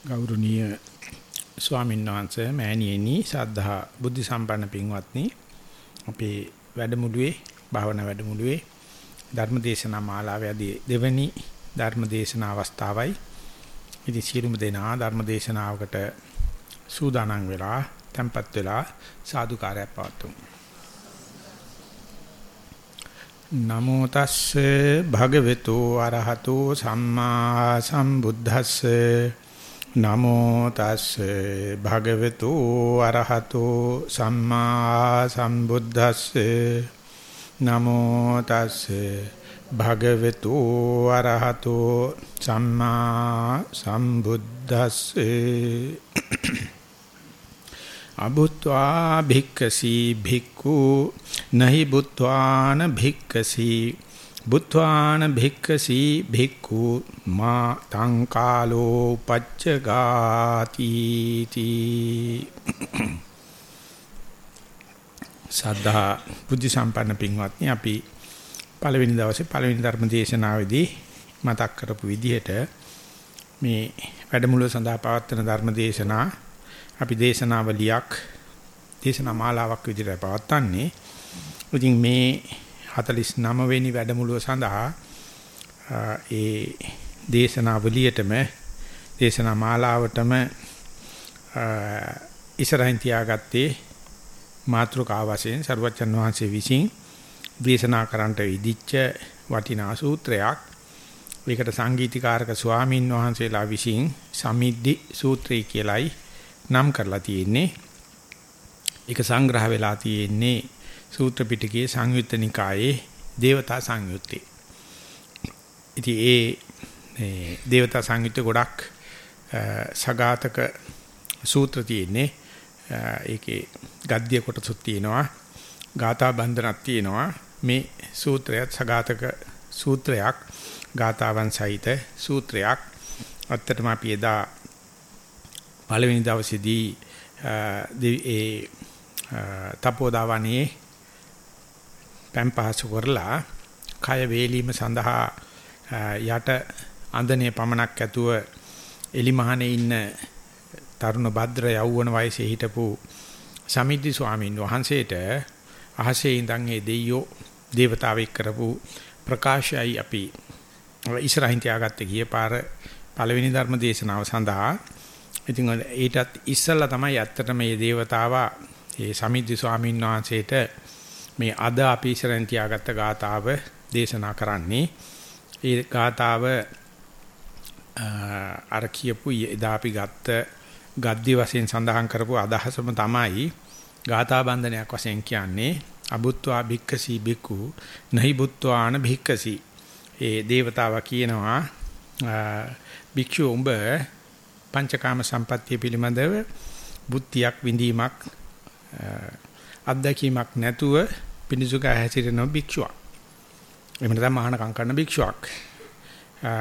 ගෞරවනීය ස්වාමීන් වහන්සේ මෑණියනි සද්ධා බුද්ධ සම්පන්න පින්වත්නි. අපේ වැඩමුළුවේ භාවනා වැඩමුළුවේ ධර්මදේශනා මාලාවේදී දෙවැනි ධර්මදේශනා අවස්ථාවයි. ඉතින් සියලුම දෙනා ධර්මදේශනාවකට සූදානම් වෙලා tempත් වෙලා සාදුකාරයක් පවතුමු නමෝ තස්සේ භගවතු අරහතෝ සම්මා සම්බුද්දස්සේ නමෝ තස්සේ භගවතු අරහතෝ සම්මා සම්බුද්දස්සේ. නමෝ තස්සේ භගවතු අරහතෝ සම්මා සම්බුද්දස්සේ. අබුත්වා භික්කසී භික්ඛු නහි බුත්වාන භික්කසී බුත්වාන භික්ඛසී භික්ඛු මා තං කාලෝ පච්චගාති තී සද්ධා බුද්ධ සම්පන්න පින්වත්නි අපි පළවෙනි දවසේ පළවෙනි ධර්ම දේශනාවේදී මතක් කරපු විදිහට මේ වැඩමුළුව සඳහා පවත්වන ධර්ම දේශනා අපි දේශනාවලියක් දේශනා මාලාවක් විදිහට පවත්වන්නේ. ඉතින් මේ 49 වෙනි වැඩමුළුව සඳහා ඒ දේශනාවලියටම දේශනා මාලාවටම ඉස්සරහින් තියාගත්තේ මාත්‍රකාව වශයෙන් සරුවචන් වහන්සේ විසින් දේශනා කරන්නට ඉදිච්ච වටිනා සූත්‍රයක්. ඒකට සංගීතීකාරක ස්වාමින් වහන්සේලා විසින් සමිද්දි සූත්‍රය කියලයි නම් කරලා තියෙන්නේ. ඒක සංග්‍රහ වෙලා තියෙන්නේ සූත්‍ර පිටකයේ සංයුත්ත නිකායේ දේවතා සංයුත්තේ. ඉතින් ඒ දේවතා සංයුත්තේ ගොඩක් සගාතක සූත්‍ර තියෙන්නේ. ඒකේ ගද්‍ය කොටසක් තියෙනවා. ගාථා බන්ධනක් තියෙනවා. මේ සූත්‍රයත් සගාතක සූත්‍රයක්. ගාථාවන් සහිත සූත්‍රයක්. අත්තටම අපි එදා පළවෙනි දවසේදී ඒ තපෝදාවනේ පැම් පහසු කරලා කය වේලීම සඳහා යට අඳනේ පමණක් ඇතුව එලිමහනේ ඉන්න තරුණ භද්‍ර යෞවන වයසේ හිටපු සමිද්දි ස්වාමීන් වහන්සේට අහසේ ඉඳන් ඒ දෙයියෝ දේවතාවෙක් කරපු ප්‍රකාශයයි අපි ඉස්සරහින් තියාගත්තේ ගිය පාර පළවෙනි ධර්ම දේශනාව සඳහා. ඉතින් ඊටත් ඉස්සල්ලා තමයි ඇත්තටම මේ දේවතාවා ඒ සමිද්දි ස්වාමීන් වහන්සේට මේ අද අපි ඉස්සරහින් තියාගත්ත ගාතාව දේශනා කරන්නේ. ඒ ගාතාව අර කියපු එදා අපි ගත්ත ගද්දි වශයෙන් සඳහන් කරපු අදහසම තමයි ගාථා බන්ධනයක් වශයෙන් කියන්නේ අබුත්වා භික්කසි බිකු නහි බුත්වාන භික්කසි ඒ దేవතාවා කියනවා භික්ෂු උඹ පංචකාම සම්පත්තිය පිළිබඳව බුද්ධියක් විඳීමක් අත්දැකීමක් නැතුව පිනිසුක හැසිරෙන භික්ෂුවක්. එහෙම නැත්නම් මහානකම් කරන භික්ෂුවක්.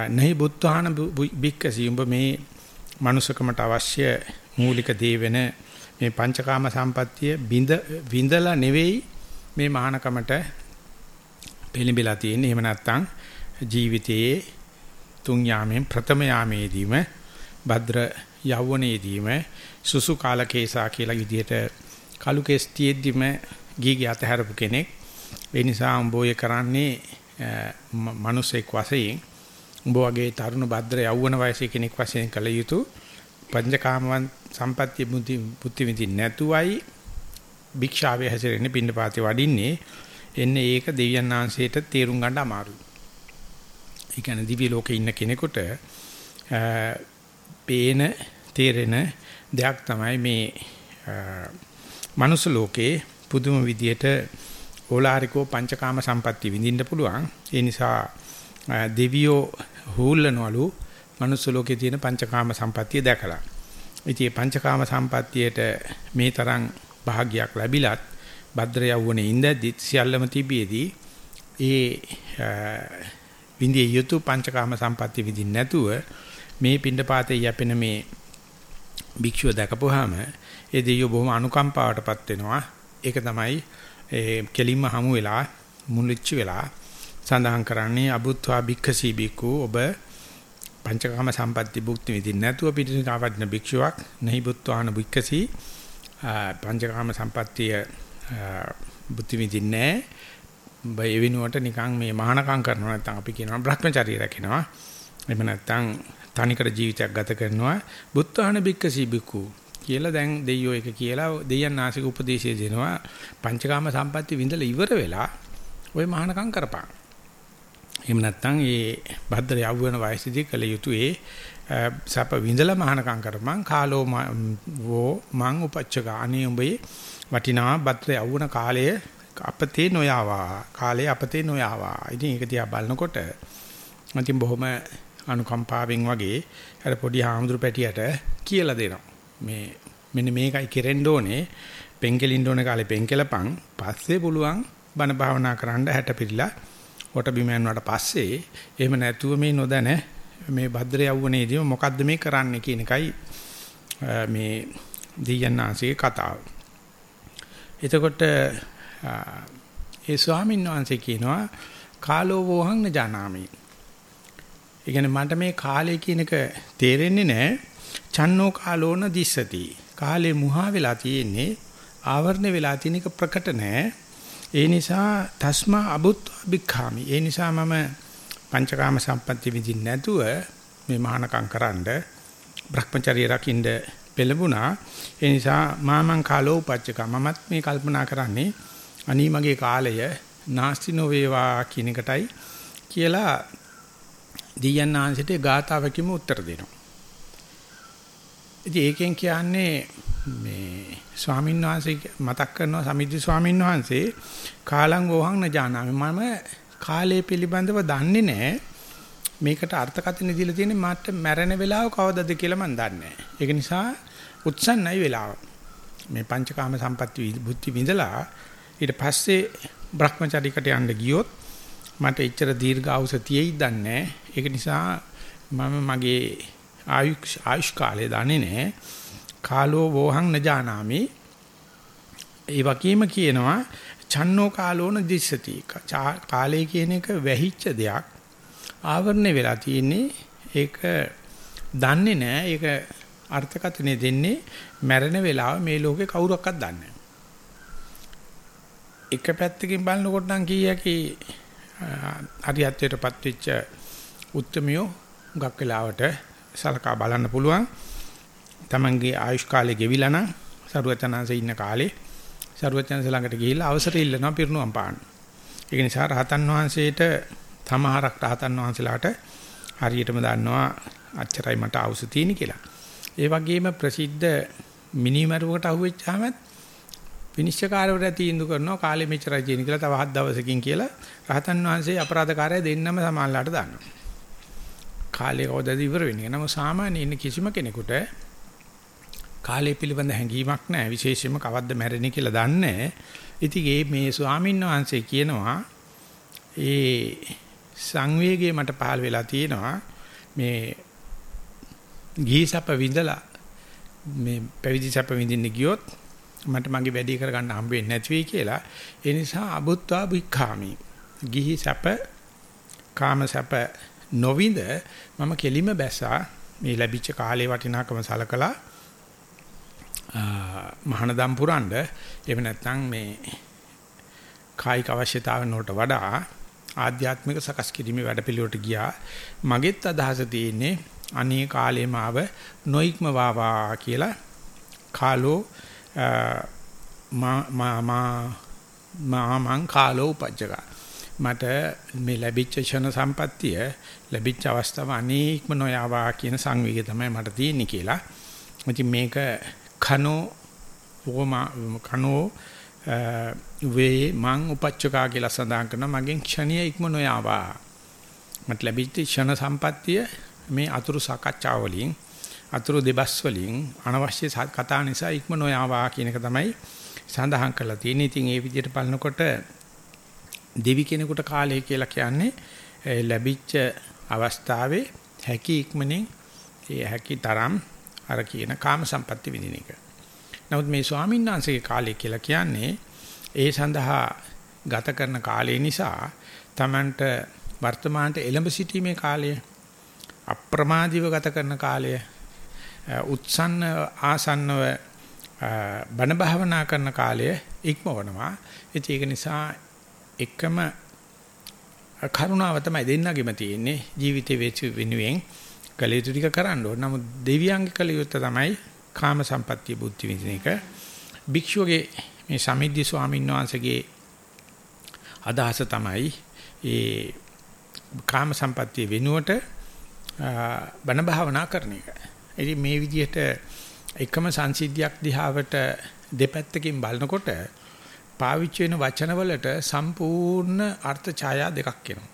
නැහි බුද්ධාන භික්කසි උඹ මේ මනුසකමට අවශ්‍ය මූලික දේ වෙන මේ පංචකාම සම්පත්තිය බිඳ විඳලා නෙවෙයි මේ මහානකමට පිළිඹලා තියෙන්නේ. එහෙම නැත්නම් ජීවිතයේ තුන් යාමෙන් ප්‍රථම යාමේදීම භද්‍ර යෞවනයේදීම සුසු කාලකේසා කියලා විදිහට කලු කෙස් තියෙද්දිම ගීගේ අතහැරපු කෙනෙක්. ඒ නිසා උඹ ඔය කරන්නේ මනුස්සෙක් වශයෙන් උඹ වගේ තරුණ භද්‍ර යෞවන වයසේ කෙනෙක් වශයෙන් කළ යුතු පංචකාමවන් සම්පත්‍ය බුද්ධි බුද්ධි විඳින් නැතුවයි භික්ෂාවේ හැසිරෙන්නේ පින්නපාතේ වඩින්නේ එන්නේ ඒක දෙවියන් ආංශයට තේරුම් ගන්න අමාරුයි. ඒ කියන්නේ දිව්‍ය ලෝකේ ඉන්න කෙනෙකුට පේන තේරෙන දෙයක් තමයි මේ මනුස්ස ලෝකේ පුදුම විදියට ඕලාරිකෝ පංචකාම සම්පatti විඳින්න පුළුවන්. ඒ නිසා දෙවියෝ හූල්ලනවලු මනුස්ස ලෝකේ තියෙන පංචකාම සම්පත්තිය දැකලා. ඉතින් මේ පංචකාම සම්පත්තියට මේ තරම් භාගයක් ලැබිලත් භද්‍ර යවුනේ ඉඳද්දි සියල්ලම තිබියදී ඒ විඳිය යුතු පංචකාම සම්පatti විඳින්න නැතුව මේ පින්ඩපාතේ යැපෙන මේ භික්ෂුව දැකපුවාම ඒ දෙයියෝ බොහොම අනුකම්පාවටපත් වෙනවා. ඒක තමයි ඒ කෙලින්ම හමු වෙලා මුලිච්ච වෙලා සඳහන් කරන්නේ අබුත්වා භික්ඛසී බිකු ඔබ පංචකාම සම්පatti භුක්ති විඳින්න නැතුව පිටිනිකාවදින භික්ෂුවක් නැහි බුත්වාන භික්කසි පංචකාම සම්පත්තිය බුද්ධි විඳින්නේ බය වෙනුවට නිකන් මේ මහානකම් කරනවා නැත්නම් අපි කියනවා Brahmacharya රැකිනවා. එහෙම නැත්නම් තනිකර ජීවිතයක් ගත කරනවා. බුත්වාන භික්කසි බිකු කියලා දැන් දෙයියෝ එක කියලා දෙයයන් ආසික උපදේශය දෙනවා. පංචකාම සම්පatti විඳලා ඉවර වෙලා ওই මහානකම් කරපන්. එහෙම නැත්නම් ඒ භද්‍ර යවුවන වයසේදී කළ යුතු ඒ සප විඳලා මහානකම් කරපන්. කාලෝ වෝ මං උපච්චක. අනේ උඹේ වටිනා භද්‍ර යවුවන කාලය අපතේ නොයාවා. කාලය අපතේ නොයාවා. ඉතින් ඒක දිහා බලනකොට මතින් බොහොම අනුකම්පාවෙන් වගේ අර පොඩි හාමුදුරු පැටියට කියලා දෙනවා. මේ මෙන්න මේකයි කෙරෙන්න ඕනේ පෙන්කෙලින්න ඕනේ කාලේ පෙන්කෙලපන් පස්සේ පුළුවන් බණ භාවනා කරන්න හැට පිළිලා කොට බිම යනවාට පස්සේ එහෙම නැතුව මේ නොදැන මේ භද්‍ර යවුණේදී මොකද්ද මේ කරන්නේ කියන එකයි මේ දෙයන්නාංශයේ කතාව. එතකොට ඒ ස්වාමීන් වහන්සේ කියනවා කාලෝ වෝහං නජානාමි. ඒ කියන්නේ මට මේ කාලය කියන එක තේරෙන්නේ නැහැ. චන්නෝ කාලෝන දිස්සති. කාලේ මුහා වෙලා තියෙන්නේ ආවරණ වෙලා තියෙන එක ප්‍රකට නැහැ. ඒ නිසා තස්මා අබුත්වා බික්ඛාමි. ඒ නිසා මම පංචකාම සම්පatti විඳින්න නැතුව මේ මහානකම් කරන්න Brahmacharya රකින්න පෙළඹුණා. ඒ නිසා මාමං කාලෝ උපච්චක මමත් මේ කල්පනා කරන්නේ අනී මගේ කාලය නාස්ති නොවේවා කියන එකටයි කියලා දීයන්නාංශයට ගාතාවකින්ම උත්තර දෙනවා. ඉතින් ඒකෙන් කියන්නේ මේ ස්වාමීන් වහන්සේ මතක් කරනවා සමිද්ධි ස්වාමීන් වහන්සේ කාලං වෝහං නජානාමි මම කාලය පිළිබඳව දන්නේ නැහැ. මේකට අර්ථකථන දීලා තියෙන්නේ මට මැරෙන වෙලාව කවදද කියලා මම දන්නේ නැහැ. ඒක නිසා උත්සන්නයි වෙලාව. මේ පංචකාම සම්පatti බුද්ධි විඳලා ඊට පස්සේ Brahmacharyaකට යන්න ගියොත් මට එච්චර දීර්ඝ අවුස තියෙයි දන්නේ ඒක නිසා මම මගේ ආයුෂ් ආයුෂ් කාලය දන්නේ නැහැ. කාලෝ වෝහං නජානාමි ඒ වගේම කියනවා චන්නෝ කාලෝන දිස්සති. කාලය කියන එක වැහිච්ච දෙයක්. ආවරණය වෙලා තියෙන්නේ ඒක දන්නේ නැහැ. ඒක අර්ථකථනය දෙන්නේ මැරෙන වෙලාව මේ ලෝකේ කවුරක්වත් දන්නේ එක පැත්තකින් බලනකොට නම් කීයකි හරියත්වයටපත් වෙච්ච උත්මයෝ ගක් වෙලාවට සලකා බලන්න පුළුවන් තමන්ගේ ආයුෂ් කාලය ගෙවිලා නම් සරුවචනanse ඉන්න කාලේ සරුවචනanse ළඟට ගිහිල්ලා අවසර ඉල්ලනවා පිරිනුවම් පාන්න. ඒක නිසා රහතන් වහන්සේට තමහරක් රහතන් වහන්සේලාට හරියටම දන්නවා අච්චරයි මට අවශ්‍ය තියෙන කියලා. ඒ වගේම ප්‍රසිද්ධ මිනිමරුවකට අහුවෙච්චාම විනිශ්චයකාරවරයා තීන්දුව කරනවා කාලෙ මෙච්චරයි තියෙන කියලා තව හත් දවසකින් කියලා රහතන් වහන්සේ අපරාධකාරය දෙන්නම සමානලාට දානවා. කාලය කවදාද ඉවර වෙන්නේ. නමුත් සාමාන්‍ය ඉන්න කිසිම කෙනෙකුට කාලය පිළිබඳ හැඟීමක් නැහැ. විශේෂයෙන්ම කවද්ද මැරෙන්නේ කියලා දන්නේ ඉතින් මේ ස්වාමීන් වහන්සේ කියනවා ඒ සංවේගය මට පහළ වෙලා තියෙනවා මේ ගිහිසප විඳලා මේ පැවිදි සැප විඳින්න ගියොත් මට මගේ වැඩි කරගන්න හම්බ වෙන්නේ නැති වෙයි කියලා ඒ නිසා අබුත්වා භික්ඛාමි ගිහි සැප කාම සැප නොවිඳ මම කෙලිම බැසා මේ ලැබිච්ච කාලේ වටිනාකම සලකලා මහානදම් පුරන්න එහෙම නැත්නම් මේ කායික අවශ්‍යතාවන් වලට වඩා ආධ්‍යාත්මික සකස් කිරීමේ වැඩපිළිවෙලට ගියා. මගෙත් අදහස තියෙන්නේ අනේ කාලේම ආව නොයික්ම වාවා කියලා කාලෝ මා මා මා මං කාලෝ උපජ්ජක මට මේ ලැබිච්ච ෂණ සම්පත්තිය ලැබිච්ච අවස්ථාව අනේක්ම නොයාවා කියන සංවේගය තමයි මට තියෙන්නේ කියලා. ඉතින් මේක කනෝ ඕම කනෝ වේ මං උපච්චකා කියලා සඳහන් කරනවා මගෙන් ක්ෂණීය ඉක්ම නොයාවා මට ලැබිච්ච ක්ෂණ සම්පත්තිය මේ අතුරු සාකච්ඡා වලින් අතුරු දෙබස් වලින් අනවශ්‍ය කතා නිසා ඉක්ම නොයාවා කියන එක තමයි සඳහන් කරලා තියෙන්නේ. ඉතින් ඒ විදිහට බලනකොට දෙවි කෙනෙකුට කාලය කියලා කියන්නේ ලැබිච්ච අවස්ථාවේ හැකි ඉක්මනින් ඒ හැකි තරම් අර කියන කාම සම්පatti විඳින එක. නමුත් මේ ස්වාමීන් වහන්සේගේ කාලය කියලා කියන්නේ ඒ සඳහා ගත කරන කාලය නිසා Tamanට වර්තමානට එළඹ සිටීමේ කාලය අප්‍රමාදීව ගත කරන කාලය උත්සන්න ආසන්නව බණ භාවනා කරන කාලය ඉක්මවනවා. ඒක නිසා එකම කරුණාව තමයි දෙන්නගෙම තියෙන්නේ ජීවිතේ වෙච්ච වෙනුවෙන් කළ යුතු ටික කරන්න ඕන. නමුත් දෙවියන්ගේ කළ යුත්ත තමයි කාම සම්පත්තිය බුද්ධි විදින එක. භික්ෂුවගේ මේ සමිද්ධි ස්වාමීන් වහන්සේගේ අදහස තමයි ඒ කාම සම්පත්තිය වෙනුවට බණ භාවනා කරන එක. ඉතින් මේ විදිහට එකම සංසිද්ධියක් දිහාවට දෙපැත්තකින් බලනකොට පාවිච්චි වෙන වචනවලට සම්පූර්ණ අර්ථ ඡායා දෙකක් එනවා.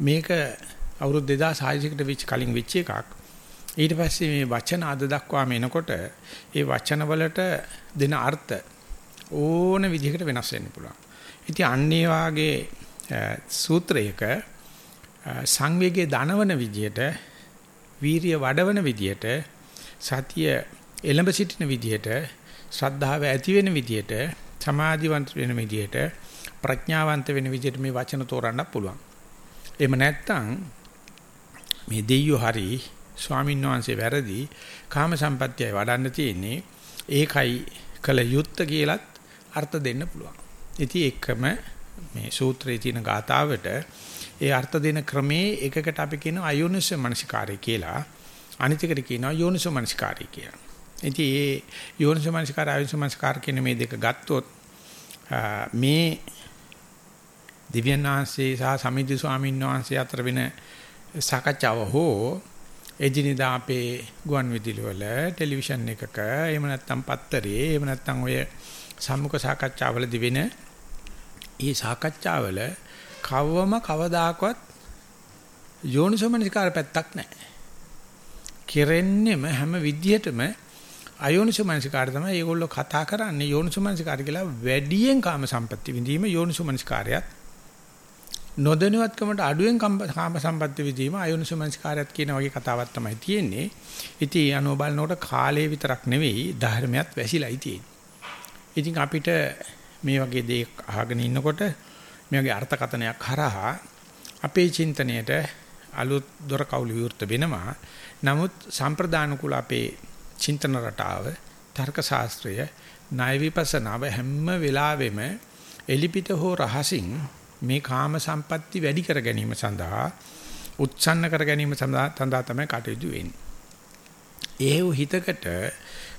මේක අවුරුදු 2600කට වෙච්ච කලින් වෙච්ච එකක්. ඊට පස්සේ මේ වචන අද දක්වාම එනකොට ඒ වචනවලට දෙන අර්ථ ඕන විදිහකට වෙනස් වෙන්න පුළුවන්. ඉතින් අන්නේ වාගේ සූත්‍රයක සංවේගයේ දනවන විදිහට වීරිය වඩවන විදිහට සතිය එළඹ සිටින විදිහට ශ්‍රද්ධාව ඇති වෙන විදිහට සමාධිවන්ත වෙන විදිහට ප්‍රඥාවන්ත වෙන විදිහට මේ වචන තෝරන්න පුළුවන්. එහෙම නැත්නම් මේ දෙයියෝ හරි ස්වාමීන් වහන්සේ වැරදි කාම සම්පත්‍යය වඩන්න තියෙන්නේ ඒකයි කල යුත්ත කියලත් අර්ථ දෙන්න පුළුවන්. ඉතින් එකම මේ සූත්‍රයේ තියෙන ගාතාවට ඒ අර්ථ දෙන ක්‍රමේ එකකට අපි කියන අයෝනිස මනසිකාරය කියලා අනිත් එකට කියනවා යෝනිසෝ මනසිකාරය කියලා. ඉතින් ඒ යෝනිසෝ මනසිකාර අයෝනිසෝ මනසිකාර කියන මේ දෙක ගත්තොත් මේ දිව්‍යනාංශේ සහ සමිද්ධි ස්වාමීන් වහන්සේ අතර වෙන සාකච්ඡාව හෝ එදිනෙදා අපේ ගුවන් විදුලි වල ටෙලිවිෂන් එකක එහෙම නැත්නම් පත්තරේ එහෙම නැත්නම් ඔය සම්මුඛ සාකච්ඡාවලදී වෙන ඒ සාකච්ඡාවල කවවම කවදාකවත් යෝනිසෝමනසිකාර පැත්තක් නැහැ. කෙරෙන්නෙම හැම විදියටම අයෝනිසෝමනසිකාර තමයි ඒගොල්ලෝ කතා කරන්නේ යෝනිසෝමනසිකාර කියලා වැඩියෙන් කාම සම්පatti විඳීම යෝනිසෝමනසිකාරයත් නොදැනුවත්කමට අඩුවෙන් කාම සම්පatti විඳීම අයෝනිසෝමනසිකාරයත් කියන වගේ කතාවක් තමයි තියෙන්නේ. ඉතින් අනෝ බලනකොට කාලේ විතරක් නෙවෙයි ධර්මයක් වැසිලායි තියෙන්නේ. ඉතින් අපිට මේ වගේ දේක් අහගෙන ඉන්නකොට මේ වගේ අර්ථකතනයක් හරහා අපේ චින්තනයේට අලුත් දොර කවුළු විවෘත වෙනවා. නමුත් සම්ප්‍රදාන කුල අපේ චින්තන රටාව, තර්ක ශාස්ත්‍රය, ණය විපස්සනාව හැම වෙලාවෙම එලිපිට හෝ රහසින් මේ කාම සම්පatti වැඩි කර ගැනීම සඳහා උත්සන්න කර ගැනීම සඳහා තමයි කටයුතු වෙන්නේ. ඒ හිතකට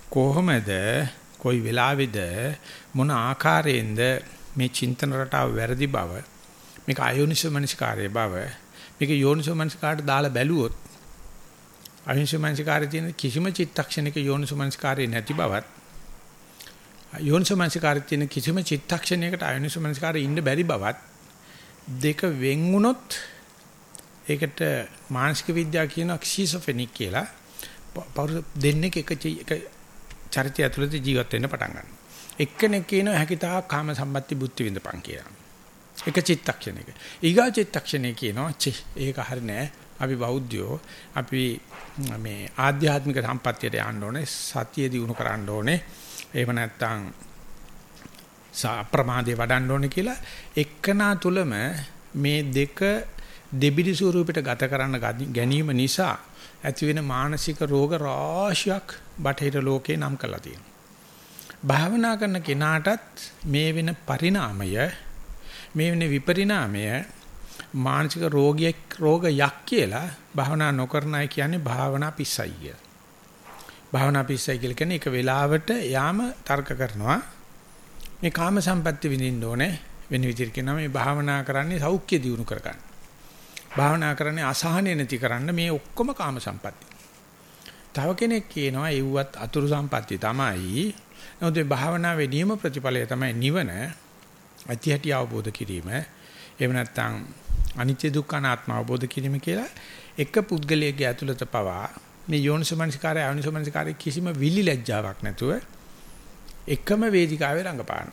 කොහොමද කොයි වෙලාවේද මොන ආකාරයෙන්ද මේ චින්තන රටාව වැරදි බව මේක අයෝනිසෝ මනසිකාරයේ බව මේක යෝනිසෝ මනසිකාරට දාලා බැලුවොත් අයෝනිසෝ මනසිකාරයේ තියෙන කිසිම චිත්තක්ෂණයක යෝනිසෝ මනසිකාරයේ නැති බවත් යෝනිසෝ මනසිකාරයේ තියෙන කිසිම චිත්තක්ෂණයකට අයෝනිසෝ මනසිකාරයේ ඉන්න බැරි බවත් දෙක වෙන් වුණොත් ඒකට මානසික විද්‍යාව කියන ක්සිසොෆෙනික් කියලා දෙන්නේ එක එක චරිතය ඇතුළත ජීවත් වෙන්න පටන් ගන්නවා. එක්කෙනෙක් කියනවා හැකිතා කාම සම්පatti බුද්ධි විඳපන් කියලා. එක චිත්තක්ෂණයක. ඊගා චිත්තක්ෂණේ කියනවා චි ඒක හරි නෑ. අපි බෞද්ධයෝ අපි මේ ආධ්‍යාත්මික සම්පත්තියට යන්න ඕනේ සතිය දිනු කරන්න ඕනේ. එහෙම නැත්නම් ප්‍රමාදේ වඩන්න ඕනේ කියලා එක්කනා තුලම මේ දෙක දෙබිඩි ස්වරූපයට ගත කරන්න ගැනීම නිසා ඇති වෙන මානසික රෝග රාශියක් බටහිර ලෝකේ නම් කරලා තියෙනවා. භාවනා කරන කෙනාටත් මේ වෙන පරිණාමය මේ වෙන විපරිණාමය මානසික රෝගියෙක් රෝගයක් කියලා භාවනා නොකරන අය කියන්නේ භාවනා පිස්සයි කියලා. භාවනා පිස්සයි කියලා කියන්නේ එක වෙලාවට යාම තර්ක කරනවා මේ කාම සම්පatti විඳින්න ඕනේ වෙන විදිහට කියනවා මේ භාවනා කරන්නේ සෞඛ්‍ය දියුණු කරගන්න. භාවනා කරන්නේ අසහනෙ නැති කරන්න මේ ඔක්කොම කාම සම්පatti. තව කෙනෙක් කියනවා එව්වත් අතුරු සම්පatti තමයි නමුත් මේ භාවනාවේ නියම ප්‍රතිඵලය තමයි නිවන ඇති හැටි අවබෝධ කිරීම. එහෙම නැත්නම් අනිත්‍ය දුක්ඛ අනාත්ම අවබෝධ කිරීම කියලා එක පුද්ගලයෙක්ගේ ඇතුළත පවා මේ යෝනිසමනසිකාරය අනිසමනසිකාරය කිසිම විලි ලැජ්ජාවක් නැතුව එකම වේදිකාවේ රඟපාන.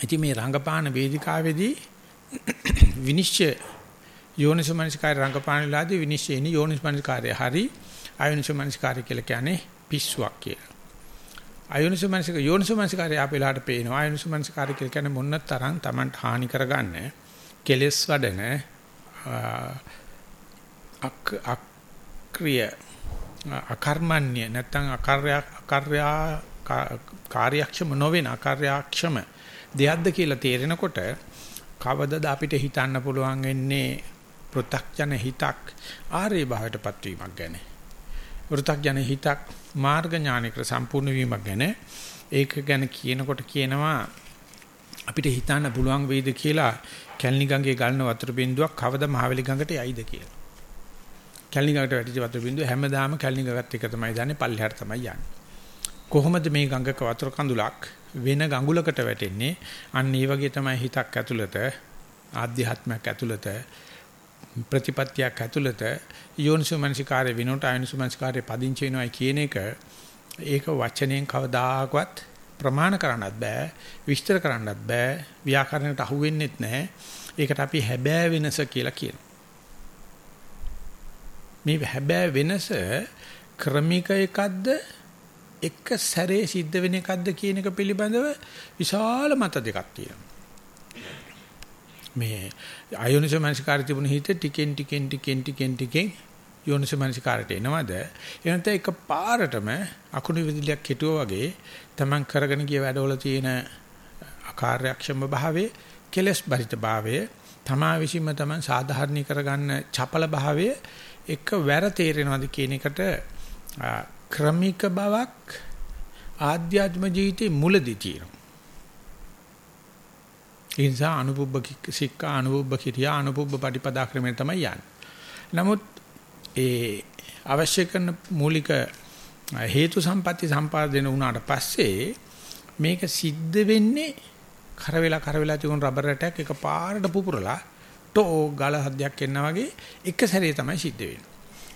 ඉතින් මේ රඟපාන වේදිකාවේදී විනිශ්චය යෝනිසමනසිකාරය රඟපාන වෙලාවේදී විනිශ්චයනේ යෝනිසමනසිකාරය හරි අයෝනිසමනසිකාරය කියලා කියන්නේ පිස්සුවක් කියලා. අයෝනිසමනසික යෝනිසමනසිකාරය ආපෙලාට පේනවා අයෝනිසමනසිකාරය කියන්නේ මොන්න තරම් Tamanට හානි කරගන්න කෙලස් වඩන අක්‍රිය අකර්මණ්‍ය නැත්නම් අකාර්ය අකාර්යා කාර්යක්ෂම නොවන අකාර්යක්ෂම දෙයක්ද කියලා තේරෙනකොට කවදද අපිට හිතන්න පුළුවන් වෙන්නේ පෘ탁ජන හිතක් ආර්ය භාවයටපත් වීමක් ගැන. පෘ탁ජන හිතක් මාර්ග ඥානික සම්පූර්ණ වීමක් ගැන ඒක ගැන කියනකොට කියනවා අපිට හිතන්න පුළුවන් වේද කියලා කැලණි ගඟේ ගලන වතුර බින්දුවක් කවද මහවැලි ගඟට යයිද කියලා. කැලණි ගඟට වැටිච්ච වතුර බින්දුව හැමදාම කැලණි ගඟත් එක තමයි දන්නේ පල්ලෙහාට තමයි යන්නේ. කොහොමද මේ ගඟක වතුර කඳුලක් වෙන ගඟුලකට වැටෙන්නේ? අන්න ඒ වගේ තමයි හිතක් ඇතුළත ආධ්‍යාත්මයක් ඇතුළත ප්‍රතිපත්තියක් ඇතුළත යෝනිසෝමනසිකාරය විනෝට ආයනිසෝමනසිකාරය පදිංචි වෙනවයි කියන එක ඒක වචනයෙන් කවදාකවත් ප්‍රමාණ කරන්නත් බෑ විස්තර කරන්නත් බෑ ව්‍යාකරණයට අහු වෙන්නෙත් නැහැ ඒකට අපි හැබෑ වෙනස කියලා කියනවා. මේ හැබෑ වෙනස ක්‍රමික එකක්ද එක සැරේ සිද්ධ වෙන එකක්ද කියන එක පිළිබඳව විශාල මත දෙකක් තියෙනවා. මේ අයෝනිසමනසිකාරය තිබුණ හිත ටිකෙන් ටිකෙන් ටිකෙන් ටිකෙන් ටිකෙන් යෝනිසමනසිකාරයට එනවද එනත එක පාරටම අකුණු විදුලියක් හිටුවා වගේ තමන් කරගෙන ගිය වැඩවල තියෙන අකාර්යක්ෂම භාවයේ කෙලස් බරිත භාවයේ තමා විසින්ම තමන් සාධාරණී කරගන්න චපල භාවයේ එක වැර තේරෙනවද කියන එකට ක්‍රමික බවක් ආධ්‍යාත්ම ජීවිතේ මුලදී තියෙනවා ඒ නිසා අනුපුබ්බ සික්කා අනුපුබ්බ කිරියා අනුපුබ්බ පටිපදා ක්‍රමයෙන් තමයි යන්නේ. නමුත් ඒ අවශ්‍ය කරන මූලික හේතු සම්පatti සම්පාදනය වුණාට පස්සේ මේක සිද්ධ වෙන්නේ කර වෙලා කර වෙලා තියුණු රබර් රැටයක් එක පාරට පුපුරලා ටෝ ගල හදයක් එනවා වගේ එක සැරේ තමයි සිද්ධ වෙන්නේ.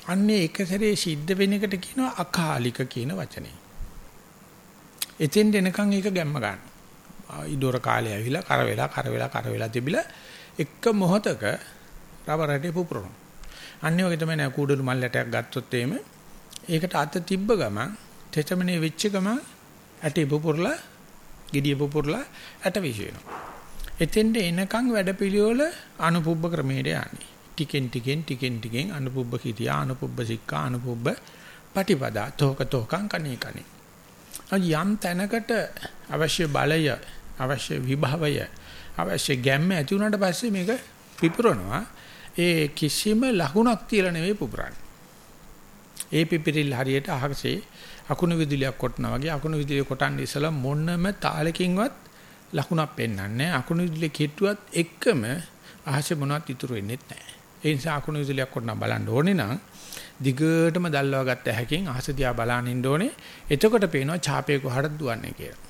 අන්නේ එක සැරේ සිද්ධ වෙන එකට කියනවා අකාලික කියන වචනේ. එතෙන් දෙනකන් ඒක ගැම්ම ගන්නවා. ඉදොර කාලේ ඇවිල්ලා කර වෙලා කර වෙලා කර වෙලා තිබිලා එක මොහතක රබර් රැටේ පුපුරනවා. අන්නේ වගේ තමයි නේ කූඩළු මල් ඇටයක් ගත්තොත් එහෙම ඒකට අත තිබ්බ ගමන් තෙතමනේ වෙච්ච ගමන් ඇටේ පුපුරලා gediya පුපුරලා ඇට විශ්වෙනවා. එතෙන්ට එනකන් වැඩපිළිවෙල අනුපුබ්බ ක්‍රමයට යන්නේ. ටිකෙන් ටිකෙන් ටිකෙන් ටිකෙන් අනුපුබ්බ කිතියා අනුපුබ්බ සික්කා අනුපුබ්බ පටිපදා තෝක තෝකං කණේ කණේ. යම් තැනකට අවශ්‍ය බලය අවශ්‍ය විභවය අවශ්‍ය ගැම්ම ඇති වුණාට පස්සේ මේක පිපුරනවා ඒ කිසිම ලකුණක් තියලා නෙවෙයි පුපුරන්නේ. ඒ පිපිරිල් හරියට අහසේ අකුණු විදුලියක් කොටනවා වගේ අකුණු විදුලිය කොටන්නේ ඉස්සලා මොනම තාලකින්වත් ලකුණක් පෙන්වන්නේ අකුණු විදුලිය කෙටුවත් එක්කම අහසේ මොනවත් ඉතුරු වෙන්නේ නැහැ. ඒ නිසා අකුණු විදුලියක් කොටනවා බලන්න ඕනේ නම් දිගටම දැල්ලවා ගත්ත හැකින් අහස දිහා බලන් ඉන්න ඕනේ. එතකොට පේනවා ඡාපේ කොහටද දුවන්නේ කියලා.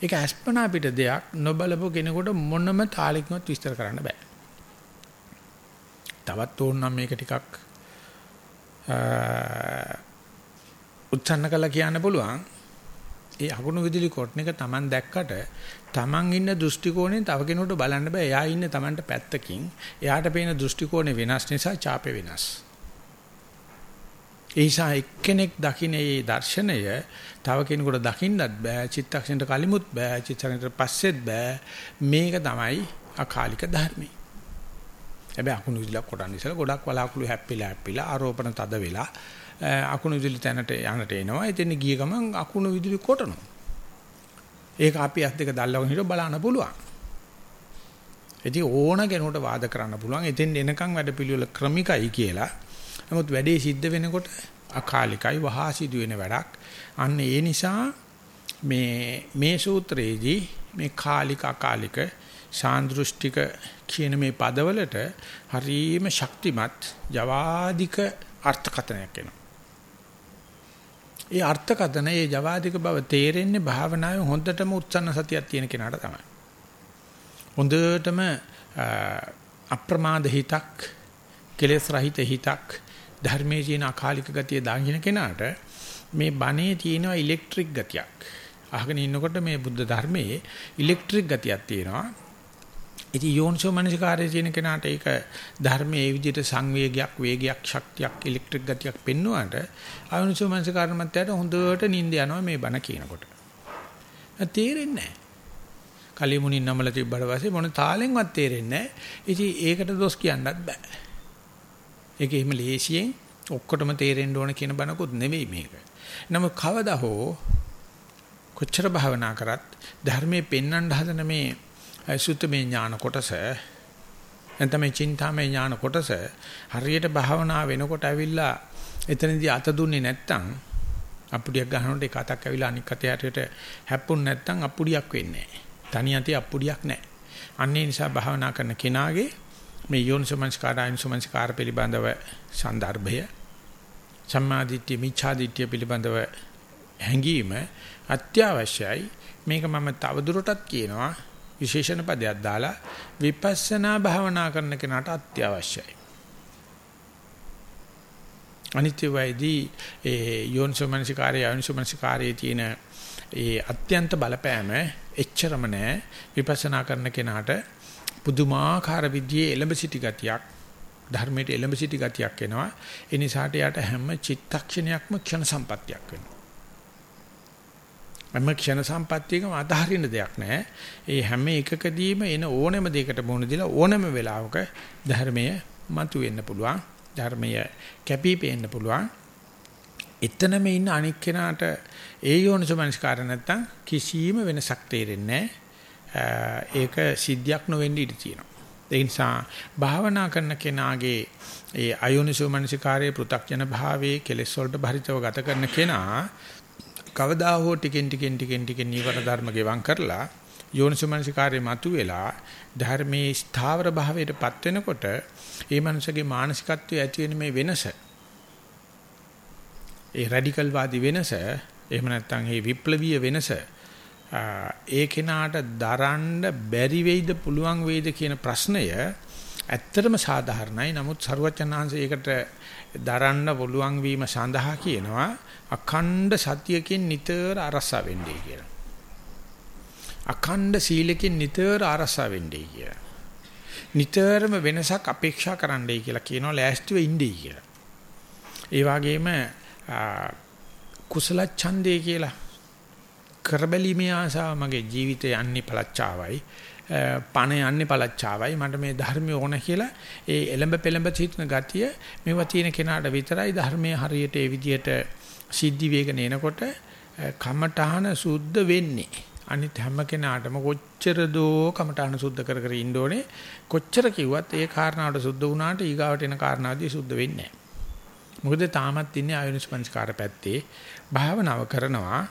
ඒක අස්පනා පිට දෙයක් නොබලපු කෙනෙකුට මොනම තාලෙකින්වත් විස්තර කරන්න බෑ. තවත් ඕනනම් මේක ටිකක් උච්චන්න කළා කියන්න පුළුවන්. ඒ අගුණ විදුලි කොටන එක Taman දැක්කට Taman ඉන්න දෘෂ්ටි කෝණයෙන් තව කෙනෙකුට බලන්න බෑ. එයා ඉන්නේ Tamanට පැත්තකින්. එයාට පේන දෘෂ්ටි කෝණය වෙනස් නිසා ඡාපේ වෙනස්. ඒ නිසා එක්කෙනෙක් දකින්න මේ දර්ශනය තව කෙනෙකුට දකින්නත් බෑ චිත්තක්ෂණයට කලිමුත් බෑ චිත්තක්ෂණයට පස්සෙත් බෑ මේක තමයි අකාලික ධර්මයි හැබැයි අකුණු විදුලියක් කොටන්න ඉස්සලා ගොඩක් වලාකුළු හැප්පිලා හැප්පිලා ආරෝපණ තද වෙලා අකුණු විදුලි තැනට යන්නට එනවා. එතන ගිය ගමන් අකුණු විදුලි කොටනවා. ඒක අපි අත් දෙක දැල්ලගෙන හිට බලන්න පුළුවන්. ඉතින් ඕන කෙනෙකුට වාද කරන්න පුළුවන්. එතෙන් එනකන් වැඩ පිළිවෙල ක්‍රමිකයි කියලා. නමුත් වැඩේ සිද්ධ වෙනකොට අකාලිකයි වහා සිදු වෙන වැඩක්. අන්න ඒ නිසා මේ මේ සූත්‍රයේදී මේ කාලික අකාලික සාන්දෘෂ්ටික කියන මේ පදවලට හරීම ශක්තිමත් ජවාදික අර්ථකථනයක් එනවා. ඒ අර්ථකථන ඒ ජවාදික බව තේරෙන්නේ භාවනාවේ හොඳටම උත්සන්න සතියක් තියෙන කෙනාට තමයි. හොඳටම අප්‍රමාද හිතක් කෙලෙස් රහිත හිතක් ධර්මයේ තියෙන අකාලික ගතිය දාගෙන කෙනාට මේ බණේ තියෙනවා ඉලෙක්ට්‍රික් ගතියක්. අහගෙන ඉන්නකොට මේ බුද්ධ ධර්මයේ ඉලෙක්ට්‍රික් ගතියක් තියෙනවා. ඉතින් යෝනිසෝ මනසිකාරයේ තියෙන කෙනාට ඒක ධර්මයේ ඒ විදිහට සංවේගයක් වේගයක් ශක්තියක් ඉලෙක්ට්‍රික් ගතියක් පෙන්වුවාට අයෝනිසෝ මනසිකාර මතයට හොඳට නිින්ද යනවා මේ බණ කියනකොට. තේරෙන්නේ නැහැ. කලිමුණින් නමල තිබ්බට පස්සේ මොන තාලෙන්වත් තේරෙන්නේ නැහැ. ඉතින් ඒකට දොස් කියන්නත් බෑ. ඒක එහෙම ලේසියෙන් ඔක්කොටම තේරෙන්න ඕන කියන බණකුත් නෙවෙයි මේක. නමුත් කවදා හෝ කොච්චර භාවනා කරත් ධර්මයේ පෙන්වන්න හදන මේ සුත්තමේ ඥාන කොටස නැත්නම් මේ චින්තාමේ ඥාන කොටස හරියට භාවනා වෙනකොට ඇවිල්ලා එතනදී අත දුන්නේ නැත්තම් අප්පුඩියක් ගන්නකොට එක අතක් ඇවිල්ලා අනික් අතයට හැප්පුණ නැත්තම් අප්පුඩියක් වෙන්නේ නැහැ. තනි අතේ අප්පුඩියක් නැහැ. අන්නේ නිසා භාවනා කරන කෙනාගේ මේ යෝනිසමංස්කාර අයෝනිසමංස්කාර පිළිබඳව සන්දර්භය සම්මාදිට්ඨිය මිච්ඡාදිට්ඨිය පිළිබඳව හැඟීම අත්‍යවශ්‍යයි. මේක මම තවදුරටත් කියනවා විශේෂණ පදයක් දාලා විපස්සනා භාවනා කරන කෙනාට අත්‍යවශ්‍යයි. අනිත්‍ය වේදී ඒ යෝනිසෝමනසිකාරය යෝනිසෝමනසිකාරයේ තියෙන ඒ අත්‍යන්ත බලපෑම එච්චරම නෑ. විපස්සනා කරන කෙනාට පුදුමාකාර විදිහේ එලඹ සිටි ගතියක් ධර්මයට එලඹ සිටි ගතියක් එනවා. ඒ නිසාට යට හැම චිත්තක්ෂණයක්ම ක්ෂණ සම්පත්තියක් වෙනවා. හැම ක්ෂණ සම්පත්තියකම අදහරින දෙයක් නැහැ ඒ හැම එකකදීම එන ඕනෑම දෙයකට මුහුණ දීලා ඕනෑම වෙලාවක ධර්මය මතුවෙන්න පුළුවන්. ධර්මය කැපී පෙනෙන්න පුළුවන්. එතනම ඉන්න අනික් කෙනාට ඒ යෝනිසමනස්කාර නැත්තම් කිසිම වෙනසක් තේරෙන්නේ ඒක සිද්ධියක් නොවෙන්න ඉඩ තියෙනවා. ඒ නිසා භාවනා කරන කෙනාගේ ඒ අයෝනිසෝමනසිකාරයේ පෘ탁ජන භාවයේ කෙලෙස් වලට භරිතව ගත කරන කෙනා කවදා හෝ ටිකෙන් ටිකෙන් ටිකෙන් ටිකෙන් නීවර ධර්ම ගෙවම් කරලා යෝනිසෝමනසිකාරයේ මතුවෙලා ධර්මයේ ස්ථාවර භාවයටපත් වෙනකොට ඒ මනුස්සගේ මානසිකත්වයේ ඇති වෙන මේ වෙනස ඒ රැඩිකල් වාදී වෙනස එහෙම නැත්නම් මේ විප්ලවීය වෙනස ඒ කෙනාට දරන්න බැරි වෙයිද පුළුවන් වෙයිද කියන ප්‍රශ්නය ඇත්තටම සාධාරණයි. නමුත් සරුවචනාංශ ඒකට දරන්න පුළුවන් වීම සඳහා කියනවා අඛණ්ඩ සතියකින් නිතර අරසා වෙන්නේ කියලා. අඛණ්ඩ සීලකින් නිතර අරසා වෙන්නේ කියලා. නිතරම වෙනසක් අපේක්ෂා කරන්නයි කියලා කියනවා ලෑස්තිව ඉන්නේ කියලා. ඒ වගේම කුසල ඡන්දේ කියලා කරබැලීමේ ආසාව මගේ ජීවිතේ යන්නේ පළච්චාවයි පණ යන්නේ පළච්චාවයි. මට මේ ධර්මය ඕන කියලා ඒ එලඹ පෙලඹ සිටින ගතිය මේවා තියෙන කෙනාට විතරයි ධර්මයේ හරියට ඒ විදිහට සිද්ධි වේගන එනකොට කමඨහන සුද්ධ වෙන්නේ. අනිත් හැම කෙනාටම කොච්චර දෝ කමඨහන සුද්ධ කර කර ඉන්න ඕනේ? කොච්චර කිව්වත් ඒ කාරණාවට සුද්ධ වුණාට ඊගාවට එන කාරණාදී සුද්ධ වෙන්නේ නැහැ. මොකද තාමත් ඉන්නේ ආයුනිස්පංස්කාර පැත්තේ. භාවනාව කරනවා.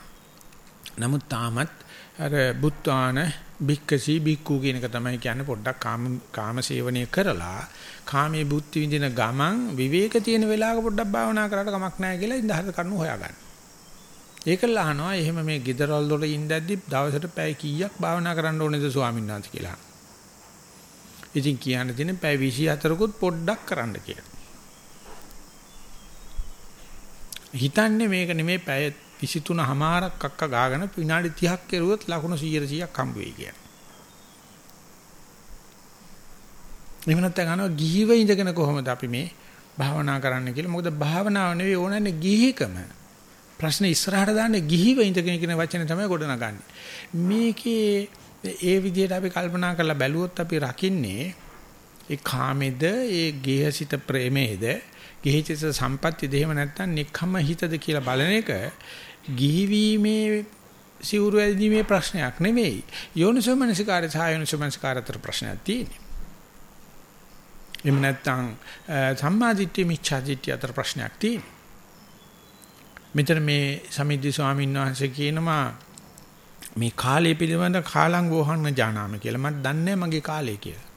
නමුත් තාමත් අර බුත්වාන බික්කසි බික්කු කියන එක තමයි කියන්නේ පොඩ්ඩක් කාම කාම සේවනය කරලා කාමයේ බුද්ධි විඳින ගමන් විවේක තියෙන වෙලාවක පොඩ්ඩක් භාවනා කරලා කමක් නැහැ කියලා ඉඳහර කරුණු හොයාගන්න. ඒකල අහනවා එහෙම මේ ගෙදරවල වල ඉඳද්දි දවසට පැය කීයක් භාවනා කරන්න ඕනේද ස්වාමීන් වහන්සේ කියලා. ඉතින් කියන්න තියෙන පැය 24කුත් පොඩ්ඩක් කරන්න කියලා. හිතන්නේ මේක නෙමේ පැය 23 හමාරක් අක්ක ගාගෙන විනාඩි 30ක් කෙරුවොත් ලකුණු 100 100ක් හම්බ වෙයි කියන. එහෙම නැත්නම් අහනවා ගිහිව ඉඳගෙන කොහොමද අපි මේ භාවනා කරන්න කියලා. මොකද භාවනාව නෙවෙයි ඕනන්නේ ගිහිකම. ප්‍රශ්න ඉස්සරහට දාන්නේ ගිහිව ඉඳගෙන කියන වචනේ තමයි ගොඩනගන්නේ. මේකේ ඒ විදිහට අපි කල්පනා කරලා බැලුවොත් අපි රකින්නේ ඒ කාමෙද ඒ ගේහසිත ප්‍රේමේද ගේහසිත සම්පත්තිද එහෙම නැත්නම් නික්කම හිතද කියලා බලන එක ගිහිවීමේ සිවුරු ඇදීමේ ප්‍රශ්නයක් නෙවෙයි. යෝනිසෝමනසිකාරය සහ යෝනිසෝමනසිකාර අතර ප්‍රශ්නයක් තියෙන්නේ. එහෙම නැත්නම් සම්මාදිට්ඨිය මිච්ඡාදිට්ඨිය අතර ප්‍රශ්නයක් තියෙන්නේ. මෙතන මේ සමිද්දි ස්වාමීන් වහන්සේ කියනවා මේ කාලය පිළිබඳ කාලං වෝහන්න ඥානාම කියලා. මට දන්නේ මගේ කාලය කියලා.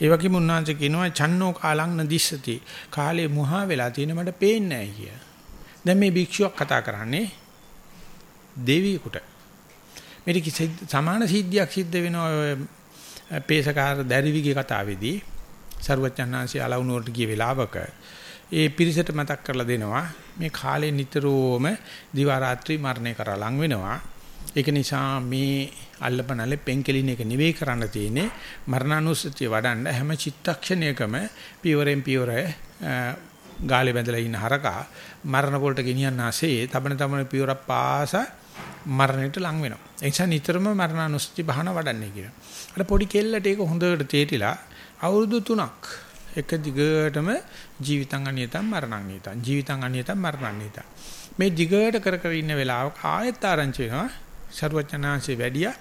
ඒ වගේම උන්වහන්සේ කියනවා චන්නෝ කාලං නදිස්සති. කාලේ මුහා වෙලා තියෙන මට පේන්නේ නැහැ කියලා. දැන් මේ භික්ෂුවක් කතා කරන්නේ දෙවියෙකුට. මේක සමාන සිද්ධියක් සිද්ධ වෙනවා පේසකාර දැරිවිගේ කතාවේදී. සරුවචන්හන්සේ අලවුනුවරට ගිය වෙලාවක ඒ පිරිසට මතක් කරලා දෙනවා මේ කාලේ නිතරම දිවා රාත්‍රී මරණය කරා ලං වෙනවා. ඒක නිසා මේ අල්ලපනලේ පෙන්කෙලින එක නෙවෙයි කරන්න තියෙන්නේ. මරණානුස්සතිය වඩන්න හැම චිත්තක්ෂණයකම පියවරෙන් පියවර ගාලේ බැඳලා ඉන්න හරකා මරණ පොලට ගෙනියන්න ආසේ තබන තබන පියවරක් පාසා මරණයට ලං වෙනවා. ඒ නිසා නිතරම මරණානුස්සති භාවන වඩන්නේ කියලා. අර පොඩි කෙල්ලට ඒක හොඳට තේටිලා අවුරුදු 3ක් එක දිගටම ජීවිතං අනියතං මරණං නියතං ජීවිතං අනියතං මරණං නියතං මේ දිගට කර කර ඉන්න වෙලාවක ආයෙත් ආරංචි වෙනවා ਸਰවඥාන්සේ වැඩියා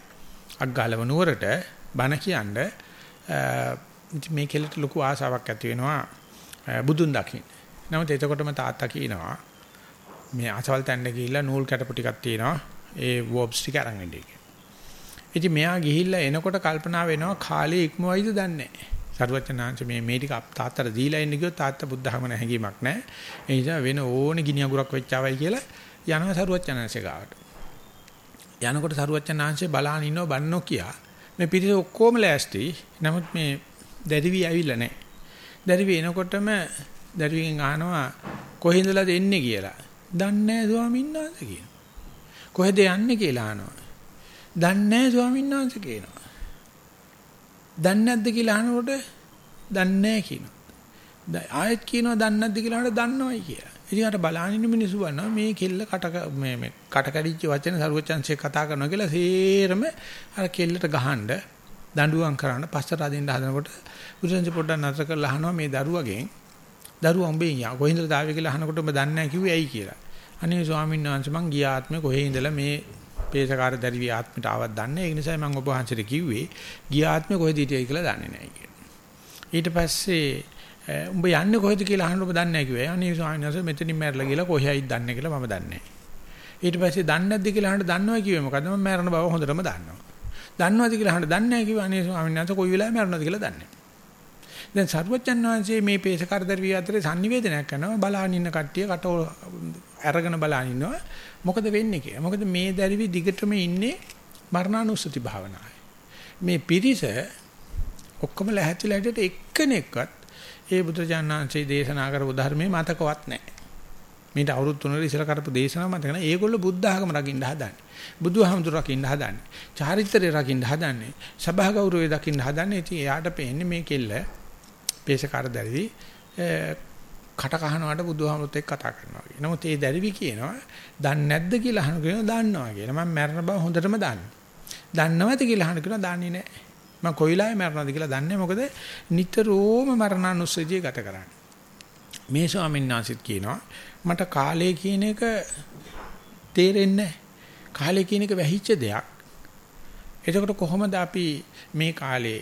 අග්ගාලව නුවරට බණ කියන්නේ මේ කෙලට ලොකු ආසාවක් ඇති වෙනවා බුදුන් දකින්න. නමුත් එතකොටම තාත්තා කියනවා මේ අසවල් තැන්න ගිහිල්ලා නූල් කැටපු ටිකක් තියෙනවා ඒ වොබ්ස් ටික අරන් එන්න කියලා. ඉතින් මෙයා ගිහිල්ලා එනකොට කල්පනා වෙනවා කාලේ ඉක්මවයිද දන්නේ නැහැ. සරුවචනාංශ මේ මේ ටික තාත්තට දීලා ඉන්න ගියොත් තාත්තා බුද්ධහම නැහැගීමක් නැහැ. ඒ නිසා වෙන ඕනේ ගිනි අඟුරක් වෙච්චාවයි කියලා යනවා සරුවචනාංශේ ගාවට. යනකොට සරුවචනාංශේ බලහන් ඉන්නව බන්නෝ කියා. මේ පිටිස ඔක්කොම ලෑස්ති. නමුත් මේ දැරිවි ඇවිල්ලා නැහැ. දැරිවි එනකොටම දැරිවිගෙන් අහනවා කොහෙන්දලාද එන්නේ කියලා. දන්නේ නැහැ ස්වාමීන් වහන්සේ කියනවා. කොහෙද යන්නේ කියලා අහනවා. දන්නේ නැහැ ස්වාමීන් වහන්සේ කියනවා. දන්නේ නැද්ද කියලා අහනකොට දන්නේ නැහැ කියනවා. ආයෙත් කියනවා දන්නේ නැද්ද කියලා අහනකොට දන්නවයි කියලා. ඉතින් අර බලානින්න මිනිස්සු වන්නවා මේ කෙල්ල කට මේ මේ කට කැඩිච්ච වචන සරුවචන්සේ කතා කරනවා කියලා සේරම අර කෙල්ලට ගහනද දඬුවම් කරන්න පස්සට අදින්න හදනකොට බුදුන්සේ පොඩ්ඩක් නතර කරලා අහනවා මේ දරුවගෙන් දරුවා උඹෙන් යා කොහෙන්ද දාවේ කියලා අහනකොට ඔබ දන්නේ නැහැ කිව්වේ ඇයි කියලා. අනේ ස්වාමීන් වහන්සේ මං ගිය ආත්මේ කොහේ ඉඳලා මේ පේසකාර දැරිවි ආත්මයට ආවත් දන්නේ ඒ නිසා මම ඔබ වහන්සේට කිව්වේ ගිය ආත්මේ කොහෙද හිටියයි කියලා දන්නේ නැහැ කියලා. ඊට පස්සේ උඹ යන්නේ කොහෙද කියලා අහන්න ඔබ දන්නේ නැහැ කිව්වා. අනේ ස්වාමීන් වහන්සේ මෙතනින් මැරලා ගිහලා කොහෙයිද දන්නේ කියලා මම දන්නේ නැහැ. ඊට පස්සේ දන්නේ නැද්ද කියලා අහන්න දන්නවා කිව්වේ මොකද මම මැරෙන බව හොඳටම දන්නවා. දන්නවද කියලා අහන්න දන්නේ නැහැ කිව්වා. අනේ ස්වාමීන් වහන්සේ කොයි වෙලාවෙ මැරෙනවද කියලා දන්නේ නැහැ. දැන් සරුවච්චන් වහන්සේ මේ පේසකාර දර්විය අතරේ sannivedanayak කරනවා බලාගෙන ඉන්න කට්ටිය කට අරගෙන බලාගෙන ඉන්නවා මොකද වෙන්නේ කියලා. මොකද මේ දර්වි දිගටම ඉන්නේ මරණානුස්සති භාවනාවේ. මේ පිරිස ඔක්කොම ලැහැත්තිලා හිටියට එක්කෙනෙක්වත් ඒ බුදුජානනාංශයේ දේශනා කරපු ධර්මයේ මතකවත් නැහැ. මේට අවුරුදු 3 ඉස්සර කරපු දේශනාව මතක නැහැ. ඒගොල්ලෝ බුද්ධ ආගම රකින්න හදන්නේ. බුදුහාමුදුර රකින්න හදන්නේ. චාරිත්‍රය රකින්න හදන්නේ. සභා ගෞරවය දකින්න හදන්නේ. ඉතින් එයාට පේන්නේ මේ කෙල්ල පේශකාර දැරිවි කට කහනවාට බුදුහාමුදුරුත් එක්ක කතා කරනවා කියන. නමුත් ඒ දැරිවි කියනවා දන්නේ නැද්ද කියලා අහන කෙනා දන්නවා කියලා. මම මැරෙන බව හොඳටම දන්නවා. දන්නවද කියලා අහන කෙනා දන්නේ නැහැ. මම කොයිලාවේ මැරෙනවද කියලා දන්නේ මොකද නිතරම මරණානුස්සතිය ගත කරන්නේ. මේ ස්වාමීන් වහන්සේත් කියනවා මට කාලය කියන එක තේරෙන්නේ නැහැ. කාලය කියන එක වැහිච්ච දෙයක්. එතකොට කොහොමද අපි මේ කාලේ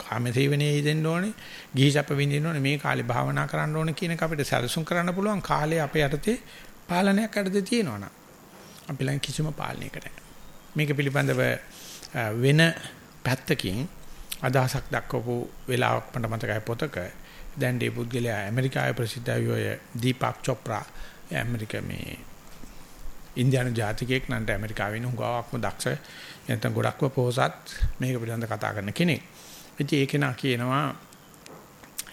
කාමසේවනයේ යෙදෙන්න ඕනේ, ගිහිසප්ප විඳින්න ඕනේ, මේ කාලේ භාවනා කරන්න ඕනේ කියන එක අපිට සැලසුම් කරන්න පුළුවන් කාලේ අපේ යටතේ පාලනයක් යටතේ තියෙනවනම් අපි ළඟ කිසිම පාලනයක නැහැ. මේක පිළිබඳව වෙන පැත්තකින් අදහසක් දක්වපු වෙලාවක් මට මතකයි පොතක දැන් මේ පුද්ගලයා ඇමරිකාවේ ප්‍රසිද්ධ අය දීපක් චොප්රා ඇමරිකා මේ ඉන්දියානු ජාතිකයෙක් නන්ට ඇමරිකාවේ ඉන්න හුඟාවක්ම දක්ෂ නැත්නම් ගොඩක්ම පොහසත් මේක පිළිබඳව කතා කරන කෙනෙක්. ඉතින් ඒක නා කියනවා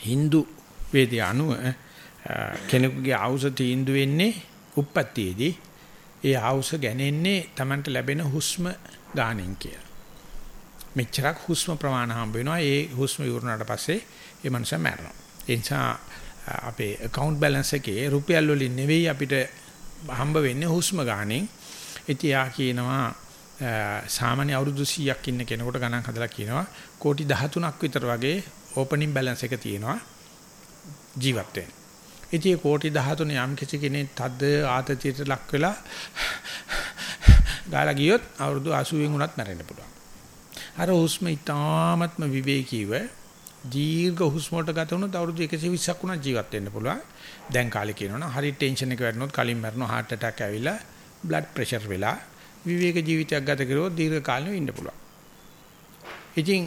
Hindu වේදය අනුව කෙනෙකුගේ ආවුස තීන්දුව වෙන්නේ උප්පත්තියේදී ඒ ආවුස ගැනෙන්නේ Tamanට ලැබෙන හුස්ම ගානෙන් කියලා. මෙච්චරක් හුස්ම ප්‍රමාණ හම්බ වෙනවා. ඒ හුස්ම ඉවරනාට පස්සේ ඒ මනුස්සයා මැරෙනවා. ඒ නිසා අපේ account balance එකේ රුපියල් වලින් නෙවෙයි අපිට හම්බ වෙන්නේ හුස්ම ගානෙන්. ඉතින් යා කියනවා සාමාන්‍ය අවුරුදු 100ක් ඉන්න කෙනෙකුට ගණන් හදලා කියනවා කෝටි 13ක් විතර වගේ ඕපනින් බැලන්ස් එක තියෙනවා ජීවත් වෙන්න. ඉතින් කෝටි 13 යම් කිසි කෙනෙක් තද ආතතියට ලක් වෙලා ගාලා ගියොත් අවුරුදු 80 උනත් මැරෙන්න පුළුවන්. අර හුස්ම ඊටාත්ම විවේකීව දීර්ඝ හුස්ම වලට ගත වුණොත් අවුරුදු 120ක් උනත් ජීවත් වෙන්න පුළුවන්. දැන් කාලේ කියනවනම් හරි ටෙන්ෂන් එක වැඩනොත් කලින් මැරෙනවා heart attack ඇවිල්ලා blood pressure වෙලා විවේක ජීවිතයක් ගත කරුවොත් දීර්ඝ කාලෙ ඉන්න පුළුවන්. ඉතින්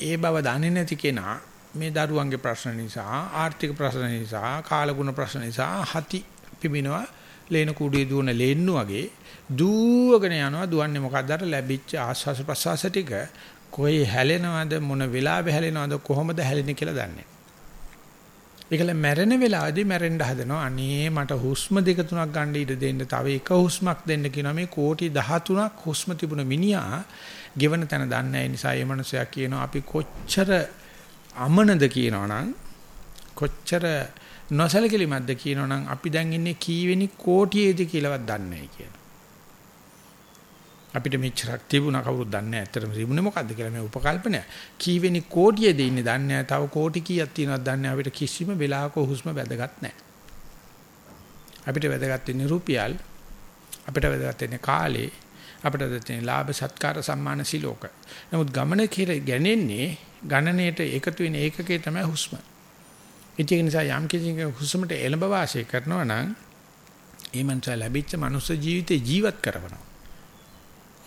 ඒ බව දන්නේ නැති කෙනා මේ දරුවන්ගේ ප්‍රශ්න නිසා ආර්ථික ප්‍රශ්න නිසා කාලගුණ ප්‍රශ්න නිසා හති පිබිනවා ලේන කුඩිය දුවන ලේන්නු වගේ දුවගෙන යනවා. දුවන්නේ මොකද්ද? අර ලැබිච්ච ආස්වාස ප්‍රසවාස ටික. කොයි හැලෙනවද? මොන වෙලාවෙ හැලෙනවද? කොහොමද හැලෙන්නේ කියලා දන්නේ ඒකල මැරෙන වෙලාවදී මැරෙන්න හදනවා. අනේ මට හුස්ම දෙක තුනක් ගන්න ඉඩ දෙන්න. තව එක හුස්මක් දෙන්න කියනවා. මේ කෝටි 13ක් හුස්ම තිබුණ මිනිහා ගෙවන තැන දන්නේ නිසා ඒ මනුස්සයා කියනවා අපි කොච්චර අමනද කියනවනම් කොච්චර නොසලකලිමත්ද කියනවනම් අපි දැන් ඉන්නේ කීවෙනි කෝටියේද කියලාවත් දන්නේ නැහැ කියන. අපිට මෙච්චරක් තිබුණා කවුරුත් දන්නේ නැහැ. ඇත්තටම තිබුණේ මොකද්ද කියලා මේ උපකල්පනය. කීවෙනි කෝටියේද ඉන්නේ දන්නේ නැහැ. තව කෝටි කීයක් තියෙනවද දන්නේ නැහැ. අපිට කිසිම වෙලාවක හුස්ම වැදගත් නැහැ. අපිට වැදගත් වෙන්නේ රුපියල්. අපිට වැදගත් වෙන්නේ කාලේ. අපිට වැදගත් වෙන්නේ ලාභ සත්කාර සම්මාන සිලෝක. නමුත් ගමන කියලා ගැනෙන්නේ ගණනයට එකතු වෙන ඒකකේ තමයි හුස්ම. ඒක නිසා යම් කිසි හුස්මට එළඹ වාසය කරනවා නම් ඒ මනුස්සයා ලැබිච්ච මනුස්ස ජීවිතේ ජීවත් කරනවා.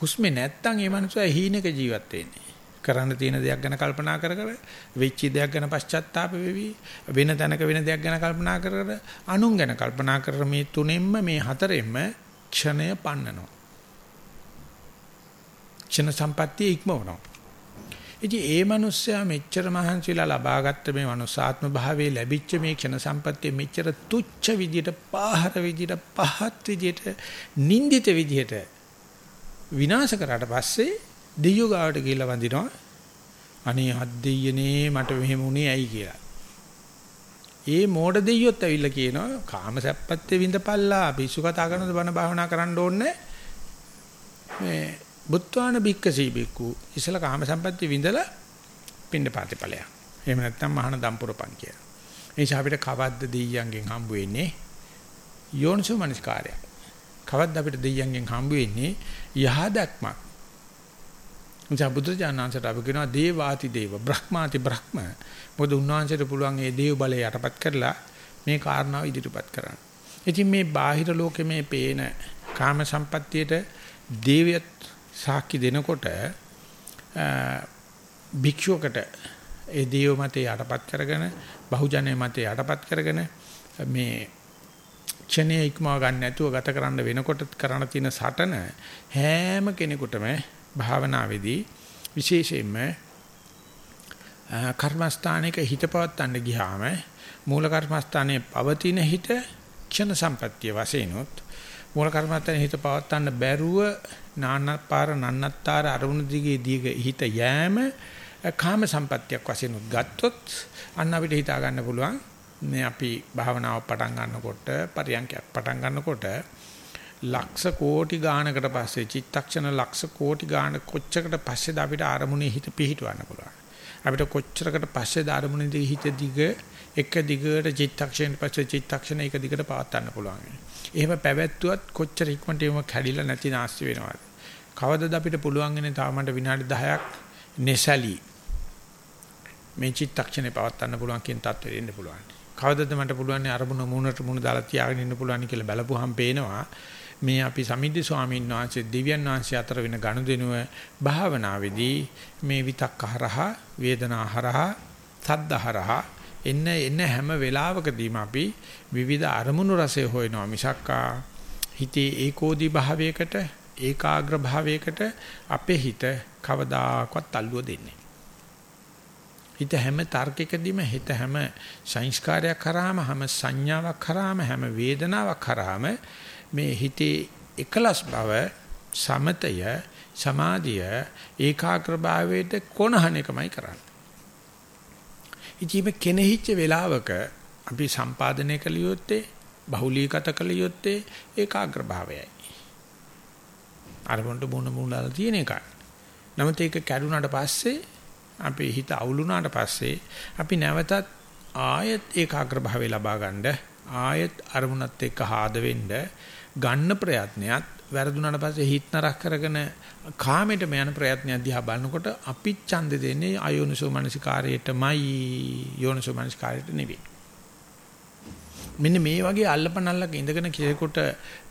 හුස්මේ නැත්තම් ඒ මනුස්සයා හීනක ජීවත් වෙන්නේ. කරන්න තියෙන දෙයක් ගැන කල්පනා කර කර වෙච්ච දෙයක් ගැන පශ්චාත්තාප වෙවි වෙන තැනක වෙන දෙයක් ගැන කල්පනා කර කර අනුන් ගැන කල්පනා කර මේ තුනෙන්ම මේ හතරෙන්ම ක්ෂණය පන්නනවා. ක්ෂණ සම්පත්තිය ඉක්මවනවා. ඉතින් ඒ මිනිස්සයා මෙච්චර මහන්සිලා ලබාගත්ත මේ මනුසාත්ම භාවයේ ලැබිච්ච මේ ක්ෂණ සම්පත්තිය මෙච්චර තුච්ච විදියට, පාහර විදියට, පහත් විදියට, නින්දිත විදියට විනාශ කරාට පස්සේ දෙයියෝ ගාවට ගිහිල්ලා වඳිනවා. අනේ හත් දෙයියනේ මට මෙහෙම වුණේ ඇයි කියලා. ඒ මෝඩ දෙයියොත් ඇවිල්ලා කියනවා කාමසප්පත්තේ විඳපල්ලා පිස්සු කතා කරනද බණ භාවනා කරන්න ඕනේ මේ බුත්වාන බික්කසී බික්කු ඉසල කාම සම්පatti විඳලා පින්න පාතිපලයක්. එහෙම නැත්නම් මහාන දම්පුරපන් කියලා. ඒ නිසා අපිට කවද්ද දෙයියන්ගෙන් හම්බ වෙන්නේ යෝනිසෝ මනස්කාරය. කවද්ද අපිට දෙයියන්ගෙන් හම්බ වෙන්නේ යහදක්මක්. නිසා බුදුජානනාංශට අපි කියනවා දේවාති දේව බ්‍රහ්මාති බ්‍රහ්ම. මොකද උන්වහන්සේට පුළුවන් ඒ දේව බලය යටපත් කරලා මේ කාරණාව ඉදිරිපත් කරන්න. ඉතින් මේ බාහිර ලෝකෙ මේ පේන කාම සම්පත්තියට දේවියත් සාක්ෂි දෙනකොට භික්ෂුවකට ඒ දේව මතේ යටපත් කරගෙන බහුජනයේ මතේ යටපත් කරගෙන මේ ක්ෂණයේ ඉක්මව ගන්න නැතුව ගත කරන්න වෙනකොට කරණ තියෙන සටන හැම කෙනෙකුටම භාවනාවේදී විශේෂයෙන්ම කර්මස්ථානයක හිත පවත්තන්න ගියාම මූල කර්මස්ථානයේ පවතින හිත ක්ෂණ සම්පත්‍ය වශයෙන්ොත් මූල කර්මස්ථානයේ හිත පවත්තන්න බැරුව නානපාර නන්නත්තර අරුණ දිගේ දීග හිත යෑම කාම සම්පත්තියක් වශයෙන් උද්ගත්තොත් අන්න අපිට හිතා ගන්න පුළුවන්. මේ අපි භාවනාව පටන් ගන්නකොට පරියන්කයක් පටන් ගන්නකොට ලක්ෂ කෝටි ගානකට පස්සේ චිත්තක්ෂණ ලක්ෂ කෝටි ගාන කොච්චරකට පස්සේද අපිට ආරමුණේ හිත පිහිටවන්න පුළුවන්? අපිට කොච්චරකට පස්සේද ආරමුණේ දිග හිත දිග එක දිගට චිත්තක්ෂණයට පස්සේ චිත්තක්ෂණ එක දිගට පවත් ගන්න පුළුවන්. එහෙම පැවැත්වුවත් කොච්චර ඉක්මනට එම කැඩිලා නැති නැස්ති වෙනවද? කවදද අපිට පුළුවන් ඉන්නේ තාමට විනාඩි 10ක් nessali මේ චිත්තක්ෂණේ පවත්වන්න පුළුවන් කියන තත්ත්වෙ ඉන්න පුළුවන්. කවදද මට පුළුවන් අරමුණ මූණට මූණ දාලා තියාගෙන ඉන්න පුළුවන් කියලා බලපුවාම පේනවා මේ අපි සමිද්ද ස්වාමීන් වහන්සේ දිව්‍යන් වහන්සේ අතර වෙන ගනුදෙනුව භාවනාවේදී මේ විතක්කහරහා වේදනාහරහා සද්දහරහා එන්න එන්න හැම වෙලාවකදීම අපි විවිධ අරමුණු රසය හොයනවා මිසක්කා හිතේ ඒකෝදි භාවයකට ඒකාග්‍ර භාවයකට අපේ හිත කවදාකවත් තල්ලුව දෙන්නේ හිත හැම තර්කයකදීම හිත හැම සංස්කාරයක් කරාම හැම සංඥාවක් කරාම හැම වේදනාවක් කරාම මේ හිතේ එකලස් බව සමතය සමාධිය ඒකාග්‍ර භාවයට කොනහන එකමයි කරන්නේ. ඉතින් කෙනෙහිච්ච වෙලාවක අපි සම්පාදනය කළ යුත්තේ බහුලීගත කළ යුත්තේ ඒකාග්‍ර භාවයයි. අරමුණට මොන මොනලා තියෙන එක. නමුත් ඒක කැඩුනට පස්සේ අපේ හිත අවුලුනාට පස්සේ අපි නැවතත් ආයත් ඒකාග්‍ර භාවය ලබා ගන්න ආයත් අරමුණත් එක්ක ආද වෙන්න ගන්න ප්‍රයත්නයත් වැරදුනාට පස්සේ හිත නරක කරගෙන කාමයටම යන ප්‍රයත්නය දිහා බලනකොට අපි ඡන්ද දෙන්නේ අයෝනිසෝ මනසිකාරයටමයි යෝනිසෝ මනසිකාරයට නෙවෙයි. මෙන්න මේ වගේ අල්ලපනල්ලක ඉඳගෙන කෙනෙකුට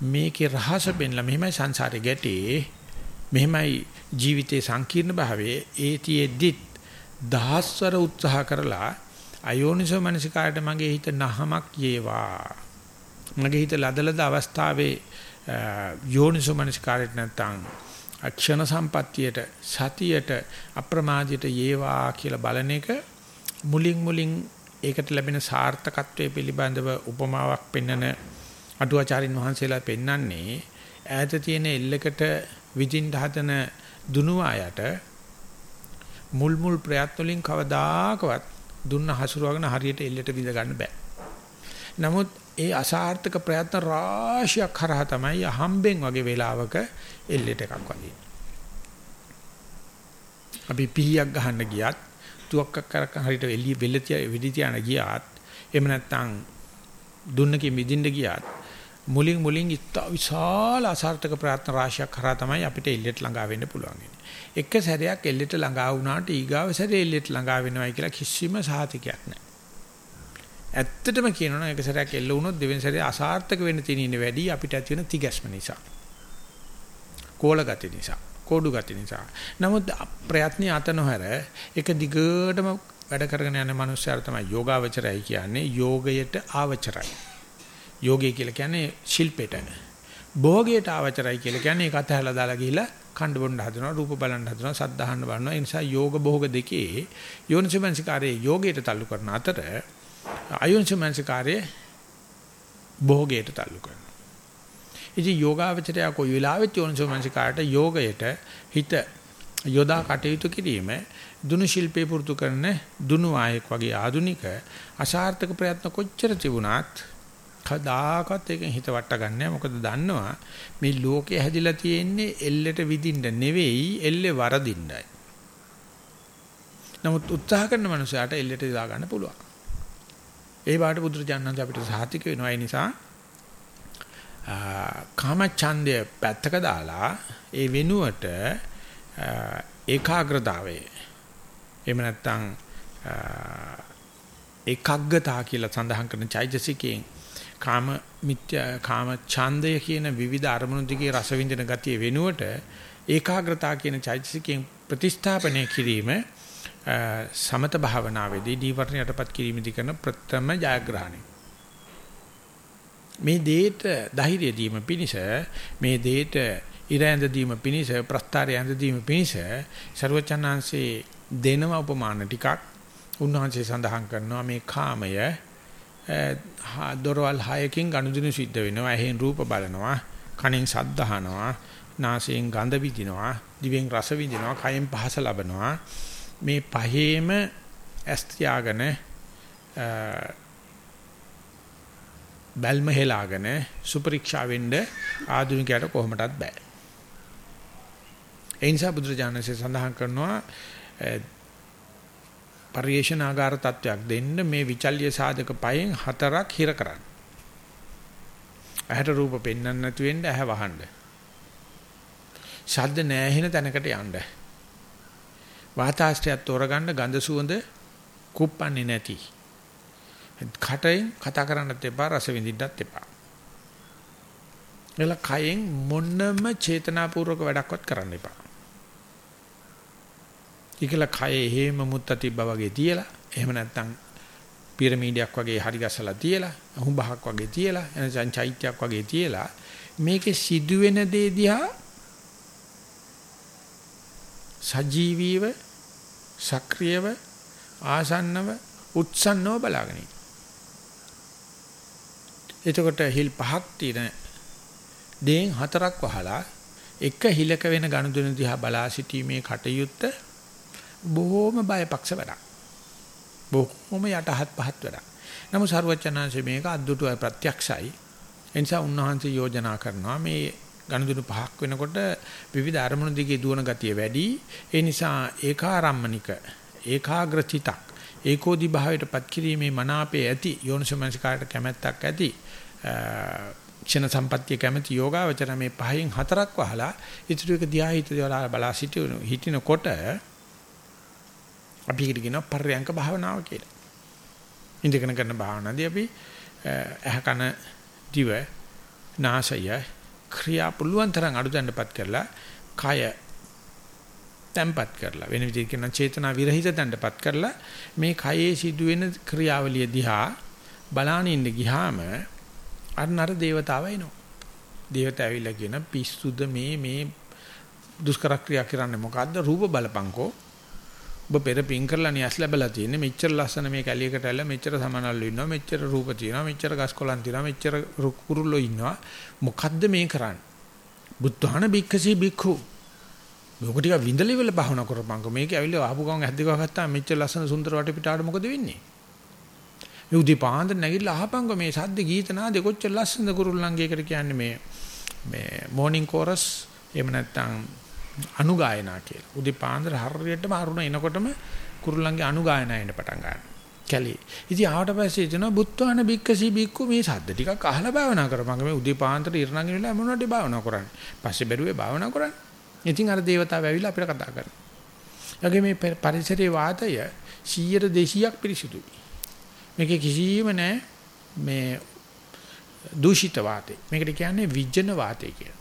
මේකේ රහස බෙන්ලා මෙහෙමයි සංසාරේ ගැටේ. මෙහෙමයි ජීවිතේ සංකීර්ණ භාවයේ ඒතිෙද්දිත් දහස්වර උත්සාහ කරලා අයෝනිසෝ මනසිකාරයට මගේ හිත නහමක් යේවා. මගේ හිත ලදලද අවස්ථාවේ යෝනිසෝ මනසිකාරයට නැත්තම් අක්ෂණ සම්පත්තියට සතියට අප්‍රමාදයට යේවා කියලා බලන එක මුලින් මුලින් ඒකට ලැබෙන සාර්ථකත්වයේ පිළිබඳව උපමාවක් පෙන්වන අටුවාචාරින් වහන්සේලා පෙන්වන්නේ ඈත තියෙන එල්ලකට විදින් හදන දුනුවායට මුල් මුල් ප්‍රයත්න වලින් කවදාකවත් දුන්න හසුරුවගෙන හරියට එල්ලට විඳ ගන්න බෑ. නමුත් ඒ අසාර්ථක ප්‍රයත්න රාශියක් කරා තමයි අහම්බෙන් වගේ වෙලාවක එල්ලෙට එකක් වදින්නේ. අපි පීයක් ගහන්න ගියත් තුවක්ක කරක හරියට එළිය වෙල්ල තියා වෙඩි තියාන ගියත් එහෙම නැත්නම් දුන්නකින් මිදින්න ගියත් මුලින් මුලින් විශාල අසාර්ථක ප්‍රයත්න රාශියක් කරා තමයි අපිට එල්ලෙට ළඟා වෙන්න පුළුවන්. එක සැරයක් එල්ලෙට ළඟා වුණාට ඊගාව සැරේ එල්ලෙට ළඟා වෙනවයි කියලා කිසිම සාතිකයක් නැහැ. ඇත්තටම කියනවනම් එක සැරයක් එල්ල වුණොත් දෙවෙනි සැරේ අසාර්ථක වෙන්න තියෙන ඉන්නේ වැඩි අපිට ඇති වෙන තිගැස්ම නිසා. කෝල ගති නිසා, කෝඩු ගති නිසා. නමුත් ප්‍රයත්න අත නොහැර එක දිගටම වැඩ කරගෙන යන මනුස්සයර තමයි යෝගාවචරයි කියන්නේ යෝගයට ආවචරයි. යෝගය කියලා කියන්නේ ශිල්පෙට. භෝගයට ආවචරයි කියලා කියන්නේ ඒක අතහැලා දාලා ගිහිල්ලා කණ්ඩ බොණ්ඩ හදනවා රූප බලන්න හදනවා සද්ද අහන්න බලනවා ඒ නිසා යෝග භෝග දෙකේ යෝනිසමංසිකාරයේ යෝගයට තල්ලු කරන අතර අයෝනිසමංසිකාරයේ භෝගයට තල්ලු කරනවා ඉතින් යෝගාවචරය කොයි වෙලාවෙත් යෝනිසමංසිකාරට යෝගයට හිත යොදා කටයුතු කිරීම දුනු ශිල්පේ පුරුදු කරන දුනු ආයෙක් වගේ ආදුනික අසාර්ථක ප්‍රයත්න කොච්චර තිබුණත් කදාකත් එකෙන් හිත වට ගන්නෑ මොකද දන්නවා මේ ලෝකේ හැදිලා තියෙන්නේ එල්ලෙට විදින්න නෙවෙයි එල්ලේ වරදින්නයි. නමුත් උත්සාහ කරන මනුස්සයාට එල්ලෙට දා ගන්න පුළුවන්. ඒ වාට බුදුරජාණන් අපිට සාතික වෙනවා. ඒ නිසා කාමච්ඡන්දය පැත්තක දාලා ඒ වෙනුවට ඒකාග්‍රතාවය එහෙම නැත්නම් ඒකග්ගතා කියලා සඳහන් කරන චෛතසිකයෙන් කාම මිත්‍යා කාම ඡන්දය කියන විවිධ අරමුණු දිගේ රස විඳින ගතිය වෙනුවට ඒකාග්‍රතා කියන චෛතසිකයෙන් ප්‍රතිස්ථාපනය කිරීම සමත භාවනාවේදී දීවර්ණ යටපත් කිරීමේදී කරන ප්‍රථම ජයග්‍රහණය. මේ දේට ධෛර්යය දීම පිණිස මේ දේට ඉර ඇඳ දීම පිණිස ප්‍රස්තාරය ඇඳ දීම පිණිස ਸਰවචනාංශේ දෙනව උපමාන ටිකක් උන්වහන්සේ සඳහන් කරනවා මේ කාමය දොරවල් හයකින් ගනුදෙනු සිද්ධ වෙනවා. ඇහෙන් රූප බලනවා, කනෙන් ශබ්ද අහනවා, නාසයෙන් ගඳ විඳිනවා, දිවෙන් රස විඳිනවා, කයෙන් පහස ලබනවා. මේ පහේම ඇස් තියාගෙන බල්ම හෙලාගෙන සුපරීක්ෂා වෙන්න ආධුනිකයට කොහොමදත් බෑ. ඒ නිසා බුදුරජාණන්සේ සඳහන් කරනවා පරිේශනාගාර තත්වයක් දෙන්න මේ විචල්්‍ය සාධක පහෙන් හතරක් හිර කරන්න. ඇහැට රූප පෙන්වන්න නැතු වෙන්න ඇහැ වහන්න. ශබ්ද නැහෙන තැනකට යන්න. වාතාශ්‍රයත් තෝරගන්න ගඳ සුවඳ කුප්පන්නේ නැති. කටෙන් කතා කරන්නත් එපා රස විඳින්නත් එපා. එල කයෙන් මොන්නම චේතනාපූර්වක වැඩක්වත් කරන්න එපා. ඒකල කයේ හේම මුත්ත තිබ්බා වගේ තියලා එහෙම නැත්නම් පිරමීඩයක් වගේ හරි ගසලා තියලා අහුඹහක් වගේ තියලා එනසන් චෛත්‍යයක් වගේ තියලා මේකේ සිදුවෙන දේ දිහා සජීවීව සක්‍රියව ආසන්නව උත්සන්නව බලාගෙන එතකොට හිල් පහක් තියෙන දේන් හතරක් වහලා එක හිලක වෙන ගනුදෙනු දිහා බලා සිටීමේ කටයුත්ත බොහොම බයපක්ෂ වැඩක්. බොහොම යටහත් පහත් වැඩක්. නමුත් සරුවචනාංශ මේක අද්දුටුවයි ප්‍රත්‍යක්ෂයි. ඒ නිසා උන්වහන්සේ යෝජනා කරනවා මේ ගණදුණු පහක් වෙනකොට විවිධ අරමුණු දිගේ දුවන ගතිය වැඩි. ඒ නිසා ඒකාරම්මනික ඒකාග්‍රචිතක් ඒකෝදි භාවයටපත් කිරීමේ මනාපේ ඇති යෝනිසමනසිකාට කැමැත්තක් ඇති ක්ෂණ සම්පත්‍ය කැමැති යෝගාවචර මේ පහෙන් හතරක් වහලා ඉතුරු එක දිහා හිත බලා සිටින හිටිනකොට අපි ඒකට කියනවා පර්යංක භාවනාව කියලා. ඉඳගෙන කරන භාවනාවේදී අපි ඇහ කන දිව නාසය ක්‍රියා පුළුවන් තරම් අඩු දණ්ඩපත් කරලා කය තැම්පත් කරලා වෙන විදිහකින් කියනවා චේතනා විරහිත දණ්ඩපත් කරලා මේ කයේ සිදුවෙන ක්‍රියාවලිය දිහා බලාන ඉන්න ගියාම අන්නර దేవතාව එනවා. దేవතාව ඇවිල්ලා කියන පිස්සුද මේ මේ දුෂ්කර ක්‍රියා කරන්නේ මොකද්ද රූප බලපංකෝ ඔබ පෙර පින් කරලා නියස් ලැබලා තියෙන්නේ. මෙච්චර ලස්සන මේ කැලියකට ඇවිල්ලා මෙච්චර සමනල්ලු ඉන්නවා මෙච්චර රූප තියෙනවා මෙච්චර ගස් කොළන් තියෙනවා මෙච්චර කුරුල්ලෝ ඉන්නවා. මොකද්ද මේ කරන්නේ? බුද්ධහන බික්කසී බික්ඛු මේක ටික විඳලි වල භවනා කරපංකෝ. මේක ඇවිල්ලා ආපු ගමන් ඇද්දක ගත්තා මෙච්චර ලස්සන සුන්දර වටපිටාට මොකද වෙන්නේ? මේ උදේ පාන්දර නැගිටලා අහපංකෝ මේ සද්ද ගීත නාද කොච්චර ලස්සනද කුරුල්ලන්ගේකට කියන්නේ මේ මේ මෝර්නින් කෝරස් එහෙම නැත්නම් අනුගායනා කියලා. උදේ පාන්දර හරියටම අරුණ එනකොටම කුරුල්ලන්ගේ අනුගායනා එන්න පටන් ගන්නවා. කැලේ. ඉතින් ආවට පස්සේ එතන බුත්වාන බික්කසි බික්කු මේ සද්ද ටිකක් අහලා භාවනා කරපන්. මේ උදේ පාන්දර ඉරණගෙන ඉලා මොනවද භාවනා කරන්නේ? පස්සේ බැරුවේ භාවනා කරන්නේ. ඉතින් අර දේවතාව ඇවිල්ලා අපිට කතා කරනවා. යගේ මේ පරිසරයේ වාතය 100 200ක් පිරිසුදුයි. මේකේ කිසිම නැහැ මේ දූෂිත වාතය. මේකට කියන්නේ විජන වාතය කියලා.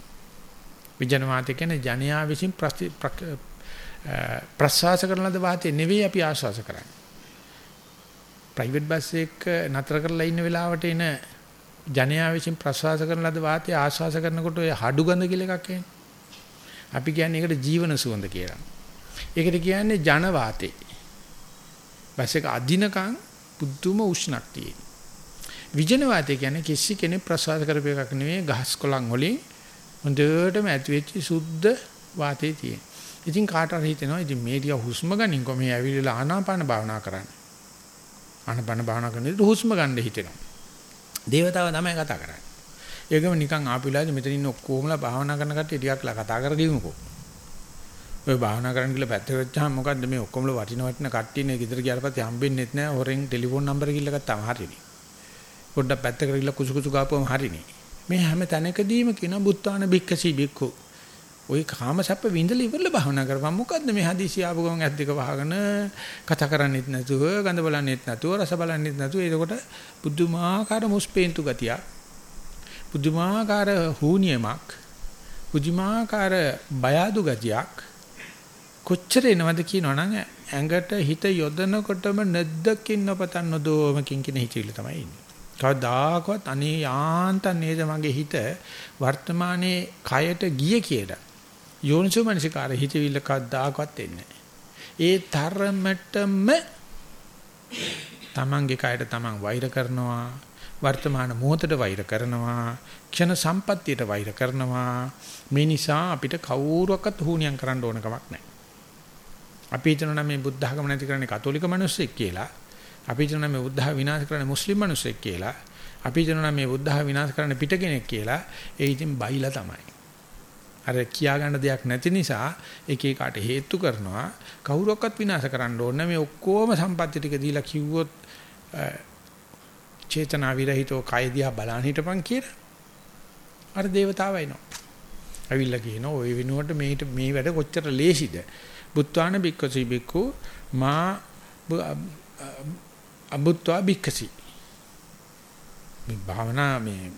විජන වාතය කියන්නේ ජනයා විසින් ප්‍රසවාස කරන ලද වාතය නෙවෙයි අපි ආශ්වාස කරන්නේ. ප්‍රයිවට් බස් එක නතර කරලා ඉන්න වෙලාවට එන ජනයා විසින් ප්‍රසවාස කරන ලද වාතය ආශ්වාස කරනකොට ඔය හඩු ගඳ කියලා එකක් එන්නේ. අපි කියන්නේ ඒකට ජීවන සුවඳ කියලා. ඒකට කියන්නේ ජන වාතේ. බස් එක අදිනකන් පුදුම උෂ්ණක් තියෙන. විජන වාතය කියන්නේ කිසි කෙනෙක් ප්‍රසවාස කරපු එකක් නෙවෙයි ගහස් කොළන් වලින් හොඳටම ඇති වෙච්ච සුද්ධ වාතයේ තියෙන. ඉතින් කාට හරි හිතෙනවා ඉතින් මේ ටික හුස්ම ගනින්කො මේ ඇවිල්ලා ආනාපාන භාවනා කරන්නේ. ආනාපාන භාවනා කරනකොට හුස්ම ගන්න හිතෙනවා. දේවතාව තමයි කතා කරන්නේ. ඒකම නිකන් ආපිලාද මෙතන ඉන්න ඔක්කොමලා භාවනා කරන කට්ටිය ටිකක් කතා කරගිමුකෝ. ඔය භාවනා කරන්න කියලා පැත්තට වෙච්චාම මොකද්ද මේ ඔක්කොමලා වටින වටින කට්ටියනේ ගෙදර ගියාට පස්සේ හම්බෙන්නෙත් නෑ හොරෙන් ටෙලිෆෝන් නම්බර කිල්ල ගත්තාම හරිනේ. පොඩ්ඩක් පැත්තකට ගිහලා කුසු කුසු ගාපුවම හරිනේ. මේ හැම තැනකදීම කියන බුත්තාන බික්කසි බික්කු. ওই කාමසප්ප විඳලා ඉවරලා භාවනා කරපන් මොකද්ද මේ හදිසි ආපු ගමන් ඇස් දෙක වහගෙන කතා කරන්නෙත් නැතුව ගඳ බලන්නෙත් නැතුව රස බලන්නෙත් නැතුව එතකොට බුදුමාකාර මුස්පේන්තු ගතියක් පුදුමාකාර හූනියමක් පුදුමාකාර බය අඩු ගතියක් කොච්චර එනවද කියනවනම් ඇඟට හිත යොදනකොටම නැද්දකින් නොපතන් නොදෝමකින් කියන හිතවිල්ල තමයි ඉන්නේ. කවදාකවත් අනේ යාන්තම් නේද මගේ හිත වර්තමානයේ කයට ගිය කියලා. යෝනිසෝ මනසිකාර හිතවිල්ල කවදාකවත් එන්නේ ඒ තරමටම තමන්ගේ කයට තමන් වෛර කරනවා වර්තමාන මොහොතට වෛර කරනවා ක්ෂණ සම්පත්තියට වෛර කරනවා. මේ නිසා අපිට කවුරුවක්වත් හුනියම් කරන්න ඕන කමක් නැහැ. අපි හිතනවා මේ බුද්ධ ධර්ම නැති කරන්නේ කතෝලික මිනිස්සෙක් කියලා. අපි හිතනවා මේ බුද්ධ විනාශ කරන්නේ මුස්ලිම් මිනිස්සෙක් කියලා අපි හිතනවා මේ බුද්ධ විනාශ කරන්නේ පිට කෙනෙක් කියලා ඒ ඉතින් බයිලා තමයි අර කියා ගන්න දෙයක් නැති නිසා එක එකට හේතු කරනවා කවුරක්වත් විනාශ කරන්න ඕනේ මේ ඔක්කොම සම්පත්‍ති ටික දීලා කිව්වොත් චේතනා විරහිතව කය දිහා බලන් හිටපන් කියලා. අර දේවතාව එනවා. ඇවිල්ලා කියනවා ওই විනුවට මේට මේ වැඩ කොච්චර ලේසිද? බුත්වාන බික්කසි බික්කු මා අබුත්වා බික්කසි. මේ භාවනා මේ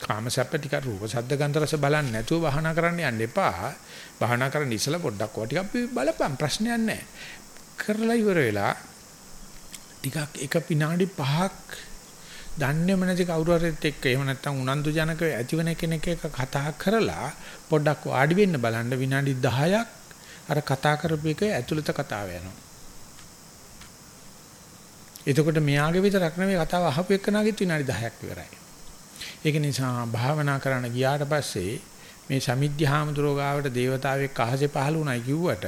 කාමසප්ප ටික රූප ශබ්ද ගන්ධ රස බලන්නේ නැතුව භාවනා කරන්න යන්න එපා. භාවනා කරන්න ඉස්සලා පොඩ්ඩක් ඔය ටික අපි බලපන් ප්‍රශ්නයක් නැහැ. කරලා ඉවර වෙලා ටිකක් එක විනාඩි 5ක් දන්නේම නැති කවුරු හරිත් එක්ක එහෙම නැත්නම් උනන්දු ජනක ඇතිවෙන කෙනෙක් එක්ක කතා කරලා පොඩ්ඩක් වාඩි වෙන්න බලන්න විනාඩි 10ක් අර කතා කරපු එක ඇතුළත කතාව යනවා. එතකොට මෙයාගේ විතරක් නෙවෙයි කතාව අහපු එක්කනාගෙත් විනාඩි 10ක් ඉවරයි. ඒක නිසා භාවනා කරන්න ගියාට පස්සේ මේ සමිද්ධාමතුරෝ ගාවට දේවතාවෙක් අහසේ පහළ වුණයි කිව්වට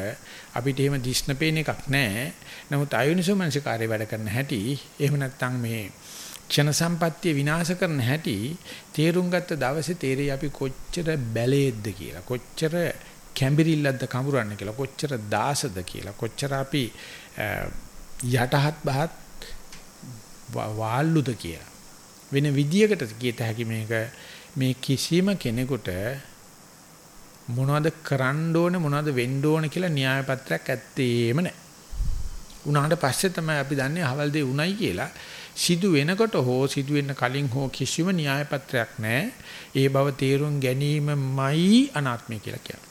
අපිට එහෙම දිස්න පේන එකක් නැහැ. නමුත් අයෝනිසෝ මනසිකාරය වැඩ කරන හැටි එහෙම නැත්නම් මේ ක්ෂණ සම්පත්තිය විනාශ කරන හැටි තේරුම් ගත්ත දවසේ තේරෙයි අපි කොච්චර බැලේද්ද කියලා කොච්චර කැම්බිරිල්ලක්ද කඹරන්නේ කියලා කොච්චර දාසද කියලා කොච්චර අපි යටහත් බහත් වාල්ලුද කියලා වෙන විදියකට කියත හැකි මේක මේ කිසිම කෙනෙකුට මොනවද කරන්න ඕනේ මොනවද වෙන්න ඕනේ කියලා න්‍යාය පත්‍රයක් ඇත්තේම නැහැ. උනාට පස්සේ තමයි අපි දන්නේ අවල් දෙය උණයි කියලා. සිදු වෙනකොට හෝ සිදු වෙන්න කලින් හෝ කිසිම න්‍යාය පත්‍රයක් නැහැ. ඒ බව තේරුම් ගැනීමමයි අනාත්මය කියලා කියන්නේ.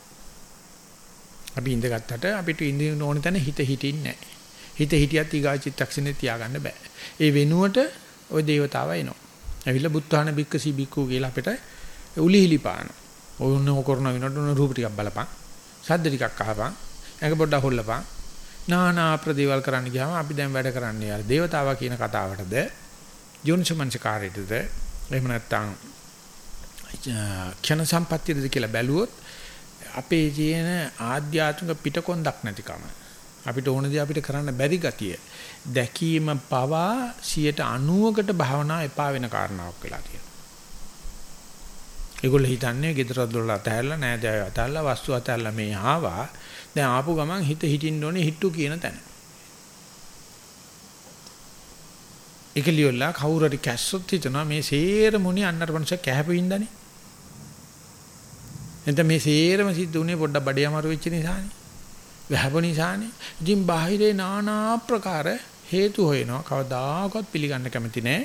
අපි ඉඳගත්තට අපිට ඉඳින්න ඕන තැන හිත හිටින්නේ නැහැ. හිත හිටියත් ඊගා චිත්තක්ෂණේ තියාගන්න බෑ. ඒ වෙනුවට ওই దేవතාවා එනවා. ඇවිල්ලා බුත්හාන බික්කසි බික්කු කියලා අපිට උලිහිලි පාන. ඔන්න ඔකරන වෙනකොට ඔන්න රූප ටිකක් බලපන්. ශබ්ද ටිකක් අහපන්. ඇඟ පොඩ්ඩක් හොල්ලපන්. නානා අප්‍රදේවල් කරන්න ගියාම අපි දැන් වැඩ කරන්නේ අර దేవතාවා කියන කතාවටද යොන්සමංස කාර්යයටද එහෙම නැත්නම් ක්ෂණ සම්පත්තියද කියලා බැලුවොත් අපේ ජීන ආධ්‍යාත්මික පිටකොන්දක් නැතිකම අපිට ඕන දේ අපිට කරන්න බැරි ගතිය දැකීම පවා 90කට භාවනා එපා වෙන කාරණාවක් වෙලා තියෙනවා. ඒගොල්ලෝ හිතන්නේ ගෙදර දොරල අතහැරලා නෑදෑය අතහැරලා වස්තු අතහැරලා මේ ආවා. දැන් ආපු ගමන් හිත හිටින්න ඕනේ හිටු කියන තැන. ඒකලියොල්ලා කවුරු හරි කැස්සොත් හිතනවා මේ සේර මොණි අන්නතර මනුස්ස කැහැපෙින්දනේ. එතන මේ සේරම සිද්ධ උනේ පොඩ්ඩක් බඩේ අමාරු වෙච්ච නිසානේ. වැහපු නිසානේ. ඉතින් බාහිරේ নানা ප්‍රකාර හේතු හොයනවා. කවදාකවත් පිළිගන්න කැමති නෑ.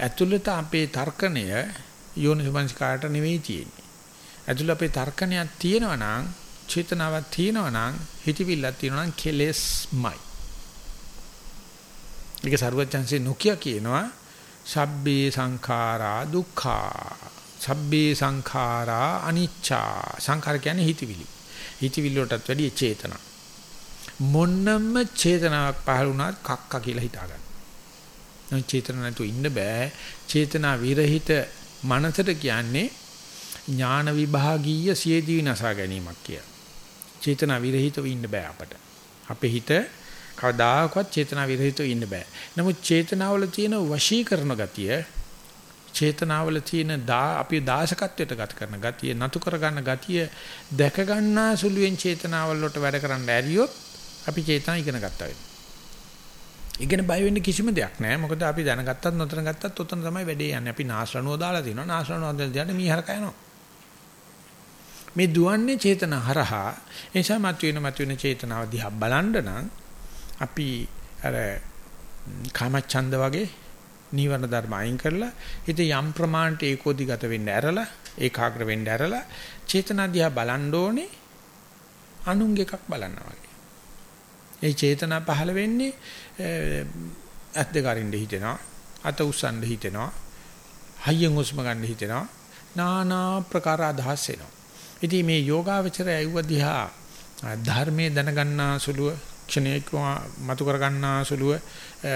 ඇතුළත අපේ තර්කණය යෝනිසමංස්කාරට නෙවෙයි තියෙන්නේ. ඇතුළත අපේ තර්කණයක් තියෙනවා නම්, චේතනාවක් තියෙනවා නම්, හිතවිල්ලක් තියෙනවා නම් කෙලෙස්මයි. ඒක සරුවචන්සේ නොකිය කියනවා සබ්බේ සංඛාරා දුක්ඛා සබ්බේ සංඛාරා අනිච්චා සංඛාර කියන්නේ හිතවිලි හිතවිලි වලටත් වැඩිය චේතනා මොන්නම චේතනාවක් පහළ වුණත් කක්ක කියලා හිතා ගන්න. නම් චේතන නැතුව ඉන්න බෑ. චේතනා විරහිත මනසට කියන්නේ ඥාන විභාගීය සියදී විනාශා ගැනීමක් කියලා. චේතනා විරහිතව ඉන්න බෑ අපට. අපේ හිත කවදාකවත් චේතනා විරහිතව ඉන්න බෑ. නමුත් චේතනාවල තියෙන වශී කරන ගතිය චේතනාවල තියෙන දා අපි දාසකත්වයට ගත කරන ගතිය නතු කර ගන්න ගතිය දැක ගන්නා සුළුවෙන් චේතනාවල වලට වැඩ කරන්න ඇරියොත් අපි චේතනා ඉගෙන ගන්නවා වෙන්නේ. ඉගෙන බය වෙන්න කිසිම දෙයක් නැහැ. මොකද අපි දැනගත්තත් නොතන ගත්තත් උතන තමයි වැඩේ යන්නේ. අපි නාශරණුව දාලා තිනවා. නාශරණුව දාලා තියන්න මීහරක යනවා. මේ දුවන්නේ චේතන හරහා. ඒ නිසා මතුවෙන මතුවෙන චේතනාව දිහා බලන්න නම් අපි අර කාමච්ඡන්ද වගේ නීවරණ ධර්ම අයින් කරලා හිත යම් ප්‍රමාණයට ඒකෝදිගත වෙන්න ඇරලා ඒකාග්‍ර වෙන්න ඇරලා චේතනා දිහා බලන්න ඕනේ අනුංග එකක් බලනවා වගේ. ඒ චේතනා පහළ වෙන්නේ ඇත් දෙක අරින්න හිතෙනවා අත උස්සන්න හිතෙනවා හයියෙන් හුස්ම ගන්න හිතෙනවා নানা ප්‍රකාර අදහස් එනවා. ඉතින් මේ යෝගාවචරය අයුව දිහා ධර්මයේ දැනගන්නා සුළුව ක්ෂණයක මතු කර ගන්නා සුළුව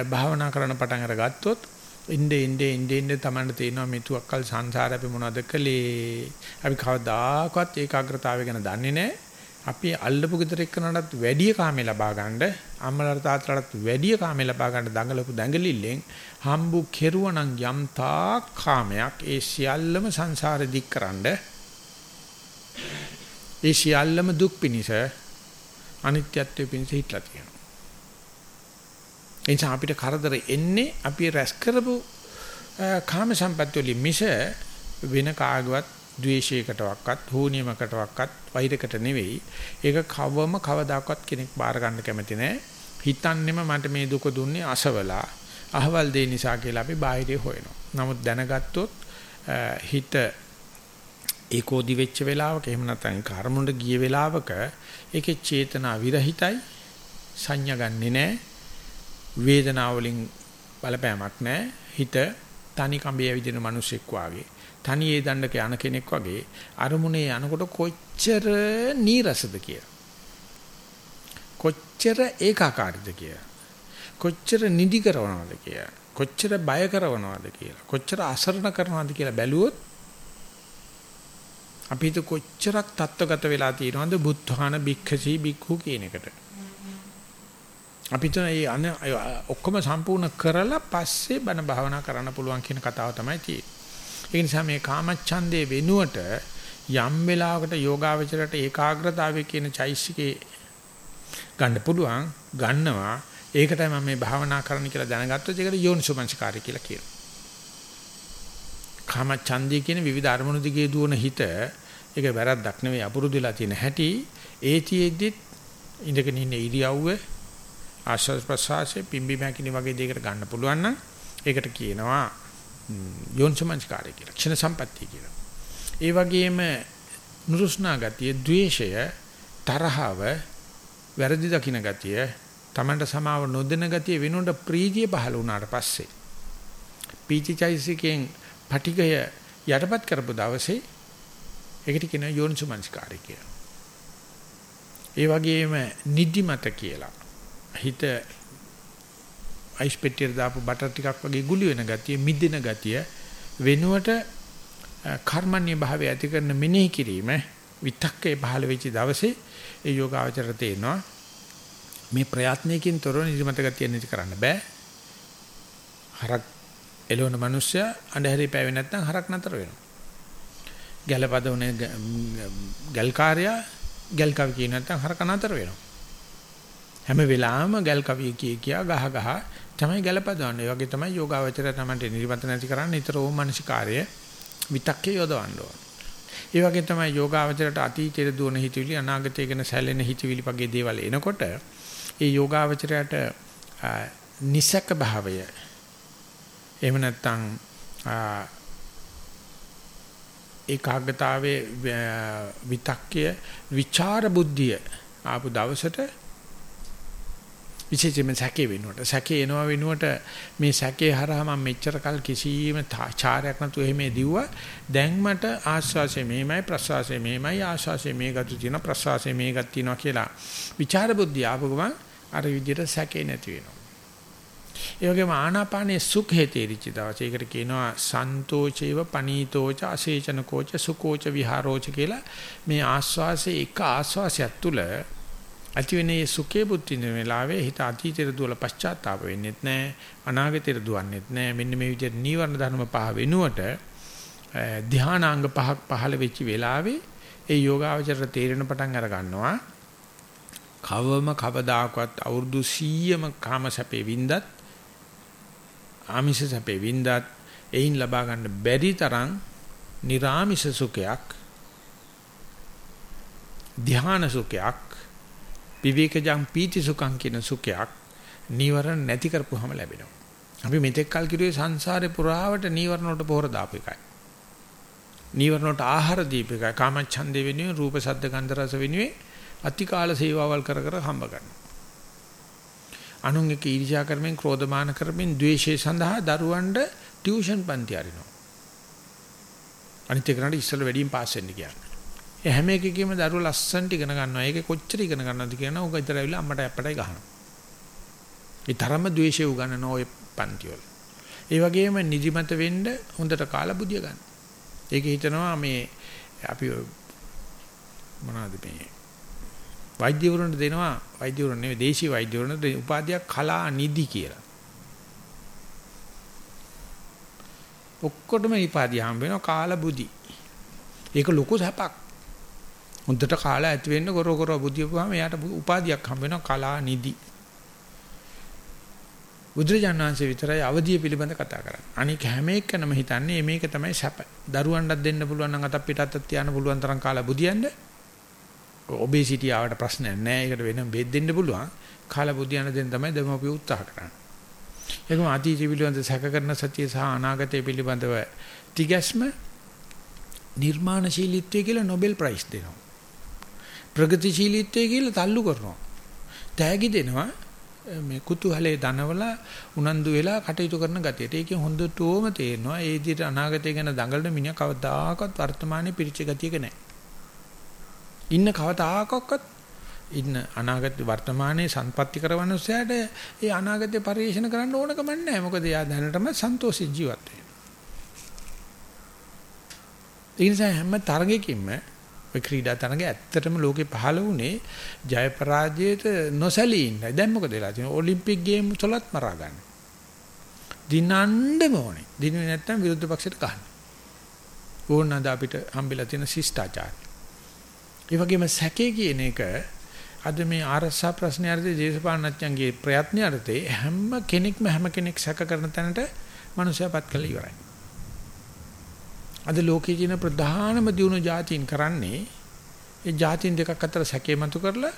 භාවනා කරන පටන් අරගත්තොත් ඉnde ඉnde ඉnde ඉnde තමයි තේරෙනවා මේ තුක්කල් සංසාරේ අපි මොනවද කළේ අපි කවදාකවත් ඒකාග්‍රතාවය ගැන දන්නේ නැහැ අපි අල්ලපු ගෙදර එක්කනටත් වැඩි කාමේ ලබා ගන්න අම්මලාට තාත්තලාට වැඩි කාමේ ලබා ගන්න දඟලපු දඟලිල්ලෙන් හම්බු කෙරුවනම් යම් තාක් කාමයක් ඒ සියල්ලම සංසාරෙ දික්කරනද ඒ සියල්ලම දුක් පිනිස අනිත්‍යත්වයේ පිණිස හිටලා තියෙනවා. එනිසා අපිට කරදර එන්නේ අපි රැස් කරපු කාම සම්පත්‍ය වලින් මිස වෙන කාගවත් ද්වේෂයකටවත් හෝනියමකටවත් වෛරකට නෙවෙයි. ඒක කවම කවදාකවත් කෙනෙක් බාර ගන්න කැමති නැහැ. හිතන්නෙම මට මේ දුක දුන්නේ අසවලා අහවල් දෙය නිසා කියලා අපි බාහිරේ හොයනවා. නමුත් දැනගත්තොත් හිත ඒකෝදි වෙච්ච වෙලාවක එහෙම නැත්නම් කර්මුණට ගිය වෙලාවක ඒකේ චේතනා විරහිතයි සංඥා ගන්නෙ නෑ වේදනාව වලින් බලපෑමක් නෑ. හිත තනි කඹේ ඇවිදින මිනිසෙක් වාගේ තනියේ දණ්ඩක යන කෙනෙක් වගේ අරමුණේ යනකොට කොච්චර නීරසද කියලා කොච්චර ඒකාකාරීද කියලා කොච්චර නිදි කරනවද කියලා කොච්චර බය කරනවද කියලා කොච්චර අසරණ කරනවද කියලා බැලුවොත් අපි හිත කොච්චරක් தත්වගත වෙලා තියෙනවද බුද්ධාන භික්ඛසී භික්ඛු කියන එකට. අපිට මේ අන ඔක්කොම සම්පූර්ණ කරලා පස්සේ බණ භාවනා කරන්න පුළුවන් කියන කතාව තමයි තියෙන්නේ. ඒ නිසා මේ කාමච්ඡන්දේ වෙනුවට යම් වෙලාවකට යෝගාවචරයට ඒකාග්‍රතාවය කියන චෛසිකේ ගන්න පුළුවන් ගන්නවා ඒකටයි මම මේ භාවනා කරන්න කියලා දැනගත්තොත් ඒකට යෝනිසෝමනසිකාරය කියලා කියනවා. කාම ඡන්දය කියන විවිධ අරමුණු දිගේ දුවන හිත ඒක වැරද්දක් නෙවෙයි අපුරුදු වෙලා තියෙන හැටි ඒතිෙද්දිත් ඉඳගෙන ඉන්න ඉරියව්ව ආශ්වාස ප්‍රශ්වාසයේ පිම්බි මැකිනි වගේ දෙයකට ගන්න පුළුවන් නම් ඒකට කියනවා යෝනිසමංස්කාරය කියලා ක්ෂණ සම්පත්තිය කියලා. ඒ වගේම නුරුස්නා ගතිය, ද්වේෂය, තරහව, වැරදි දකින්න ගතිය, තමන්ට සමාව නොදෙන ගතිය වෙනුවට ප්‍රීතිය පහළ වුණාට පස්සේ පීචිචෛසිකෙන් පටිගය යටපත් කරපු දවසේ ඒකට කියනවා යෝනිසුමනස්කාරය කියලා. ඒ වගේම නිදිමත කියලා. හිත අයිස් පෙට්ටියට දාපු බටර් ටිකක් වගේ ගුලි වෙන ගතිය, මිදෙන ගතිය වෙනුවට කර්මන්‍ය භාවය ඇති කරන මෙනෙහි කිරීම විතක්කේ පහළ වෙච්ච දවසේ ඒ යෝගාවචර තේනවා මේ ප්‍රයත්නයකින් තොරව නිදිමත ගතිය නැති කරන්න බෑ. හරක් එළවන මිනිස්සයා අඳුරේ පැවෙ නැත්නම් හරක් නතර වෙනවා. ගැලපදවන ගල්කාරයා ගල් කවි කියන නැත්නම් හරක නතර වෙනවා. හැම වෙලාවෙම ගල් කවිය කිය කියා ගහ ගහ තමයි ගැලපදවන්නේ. ඒ වගේ තමයි යෝගාවචරය තමයි නිර්වත නැති කරන්නේ නිතරම මානසිකාර්ය විතක්කේ යොදවන්න ඕන. ඒ වගේ තමයි යෝගාවචරයට අතීතයේ දුවන හිතවිලි අනාගතයේ ගැන සැලෙන හිතවිලි වගේ දේවල් එනකොට ඒ යෝගාවචරයට නිසක භාවය එහෙම නැත්නම් ඒකාග්‍රතාවයේ විතක්කය විචාර බුද්ධිය ආපු දවසට විශේෂයෙන්ම සැකේ වෙනුවට. සැකේ එනවා වෙනුවට මේ සැකේ හරහා මම මෙච්චර කල් කිසිම චාරයක් නැතුව එහෙම දිව්වා දැන් මට ආස්වාසය මේමයි ප්‍රසවාසය මේමයි ආස්වාසය මේ ගතු තියෙන ප්‍රසවාසය මේ ගත් තියෙනවා කියලා විචාර බුද්ධිය ආපු ගමන් අර විදිහට සැකේ නැති වෙනවා. ඒ වගේම ආනාපානයේ සුඛේ තේරිච්ච දවසේ ඒකට කියනවා සන්තෝචේව පනීතෝච අසේචන කෝච සුකෝච විහාරෝච කියලා. මේ ආස්වාසේ එක ආස්වාසයක් ඇති වෙන මේ සුඛේ බුද්ධින වෙලාවේ හිත අතීතයට දුවලා පශ්චාත්තාප වෙන්නෙත් නැහැ අනාගතයට දුවන්නෙත් නැහැ මෙන්න මේ විදිහට නීවරණ ධර්ම පහ වෙනුවට ධානාංග පහක් පහළ වෙච්ච වෙලාවේ ඒ යෝගාවචරය තේරෙන පටන් අර ගන්නවා. කවම කවදාකවත් අවුරුදු 100ම කාම සැපේ වින්දත් ආමිෂ සැපේ වින්දත් එයින් ලබා ගන්න බැරි තරම් निराமிෂ සුඛයක් ධාන සුඛයක් විවේකජං පීති සුඛං කියන සුඛයක් නීවරණ නැති කරපුවාම ලැබෙනවා. අපි මෙතෙක් කල් කිරුවේ සංසාරේ පුරාවට නීවරණ වලට පොහොර දාපු එකයි. නීවරණ වලට ආහාර දීප එකයි. කාමච්ඡන්දේ වෙනුවෙන් රූප ශබ්ද ගන්ධ රස වෙනුවෙන් අතිකාල සේවාවල් කර කර හම්බ කරනවා. අනුන් එක්ක ඊර්ෂ්‍යා කරමින් ක්‍රෝධමාන කරමින් ද්වේෂය සඳහා දරුවන්ට ටියුෂන් පන්ති අරිනවා. අනිත් එකනට ඉස්සෙල්ල වැඩියෙන් පාස් වෙන්න කියන්නේ. ඒ හැම එකකෙම දරුවෝ ලස්සනට ඉගෙන ගන්නවා. ඒක කොච්චර ඉගෙන ගන්නවද කියනවා. උග ඉතර ඇවිල්ලා අම්මට අප්පටයි ගහනවා. ඒ තරම ද්වේෂය උගන්නන ඔය පන්ති වල. ඒ වගේම නිදිමත වෙන්න හොඳට කාලා බුදිය ගන්න. ඒක හිතනවා මේ අපි මොනවද මේ වෛද්‍යවරුන්ට දෙනවා වෛද්‍යවරුන් නෙවෙයි දේශීය වෛද්‍යවරුන්ට උපාධියක් කලා නිදි කියලා. ඔක්කොටම උපාධිය හම්බ වෙනවා කාලා බුදි. ඒක ලොකු සැපක්. හොඳට කාලා ඇති වෙන්න කර කර බුදියපුවාම එයාට උපාධියක් හම්බ වෙනවා කලා නිදි. බුදුරජාණන්සේ විතරයි අවදිය පිළිබඳ කතා කරන්නේ. අනික හැම එකනම හිතන්නේ මේක තමයි සැප. දරුවන්ටත් දෙන්න පුළුවන් නම් අතක් පිටත් තියාන්න පුළුවන් තරම් කාලා බුදියන්නේ ඔබේසිටි ආවට ප්‍රශ්නයක් නැහැ. ඒකට වෙනම බෙහෙත් දෙන්න පුළුවන්. කාලා බුද්ධියන දෙන්න තමයි දෙමෝපිය උත්සාහ කරන්නේ. ඒකම අතීත පිළිබඳ සැක කරන සතිය සහ අනාගතය පිළිබඳව තිගැස්ම නිර්මාණශීලීත්වය කියලා Nobel Prize දෙනවා. ප්‍රගතිශීලීත්වය කියලා තල්ලු කරනවා. තෑගි දෙනවා මේ කුතුහලයේ දනවල උනන්දු වෙලා කටයුතු කරන ගතියට. ඒකෙන් හොඳටම තේරෙනවා ඒ විදිහට අනාගතය ගැන දඟලන මිනිහා කවදාකවත් වර්තමානයේ පිරිච්ච ගතියක නැහැ. ඉන්න කවදාකවත් ඉන්න අනාගත වර්තමානයේ සම්පත්‍ති කරවන්න උසයට ඒ අනාගතේ පරිශන කරන්න ඕනකම නැහැ. මොකද එයා දැනටම සන්තෝෂී ජීවත් වෙනවා. ඒ නිසා හැම තරගයකින්ම ඔය ක්‍රීඩා තරගය ඇත්තටම ලෝකේ පහළ වුණේ ජය පරාජයට නොසැලී ඉන්නයි. දැන් මොකද වෙලා තියෙන්නේ? ඔලිම්පික් ගේම් වලත් මරා ගන්න. දිනන්නම ඕනේ. දිනුවේ නැත්තම් විරුද්ධ පක්ෂයට ගන්න. ඕනනම් අපිට හම්බෙලා තියෙන ශිෂ්ටාචාරය. ඒ වගේම සැකේ කියන එක අද මේ ආරක්ෂා ප්‍රශ්න යටතේ දේශපාලනඥයන්ගේ ප්‍රයත්න යටතේ හැම කෙනෙක්ම හැම කෙනෙක් සැක කරන තැනට මනුෂයාපත් කළ ඉවරයි. අද ලෝකයේ තියෙන ප්‍රධානම දියුණු જાතීන් කරන්නේ ඒ જાතීන් දෙකක් අතර සැකේ මතු කරලා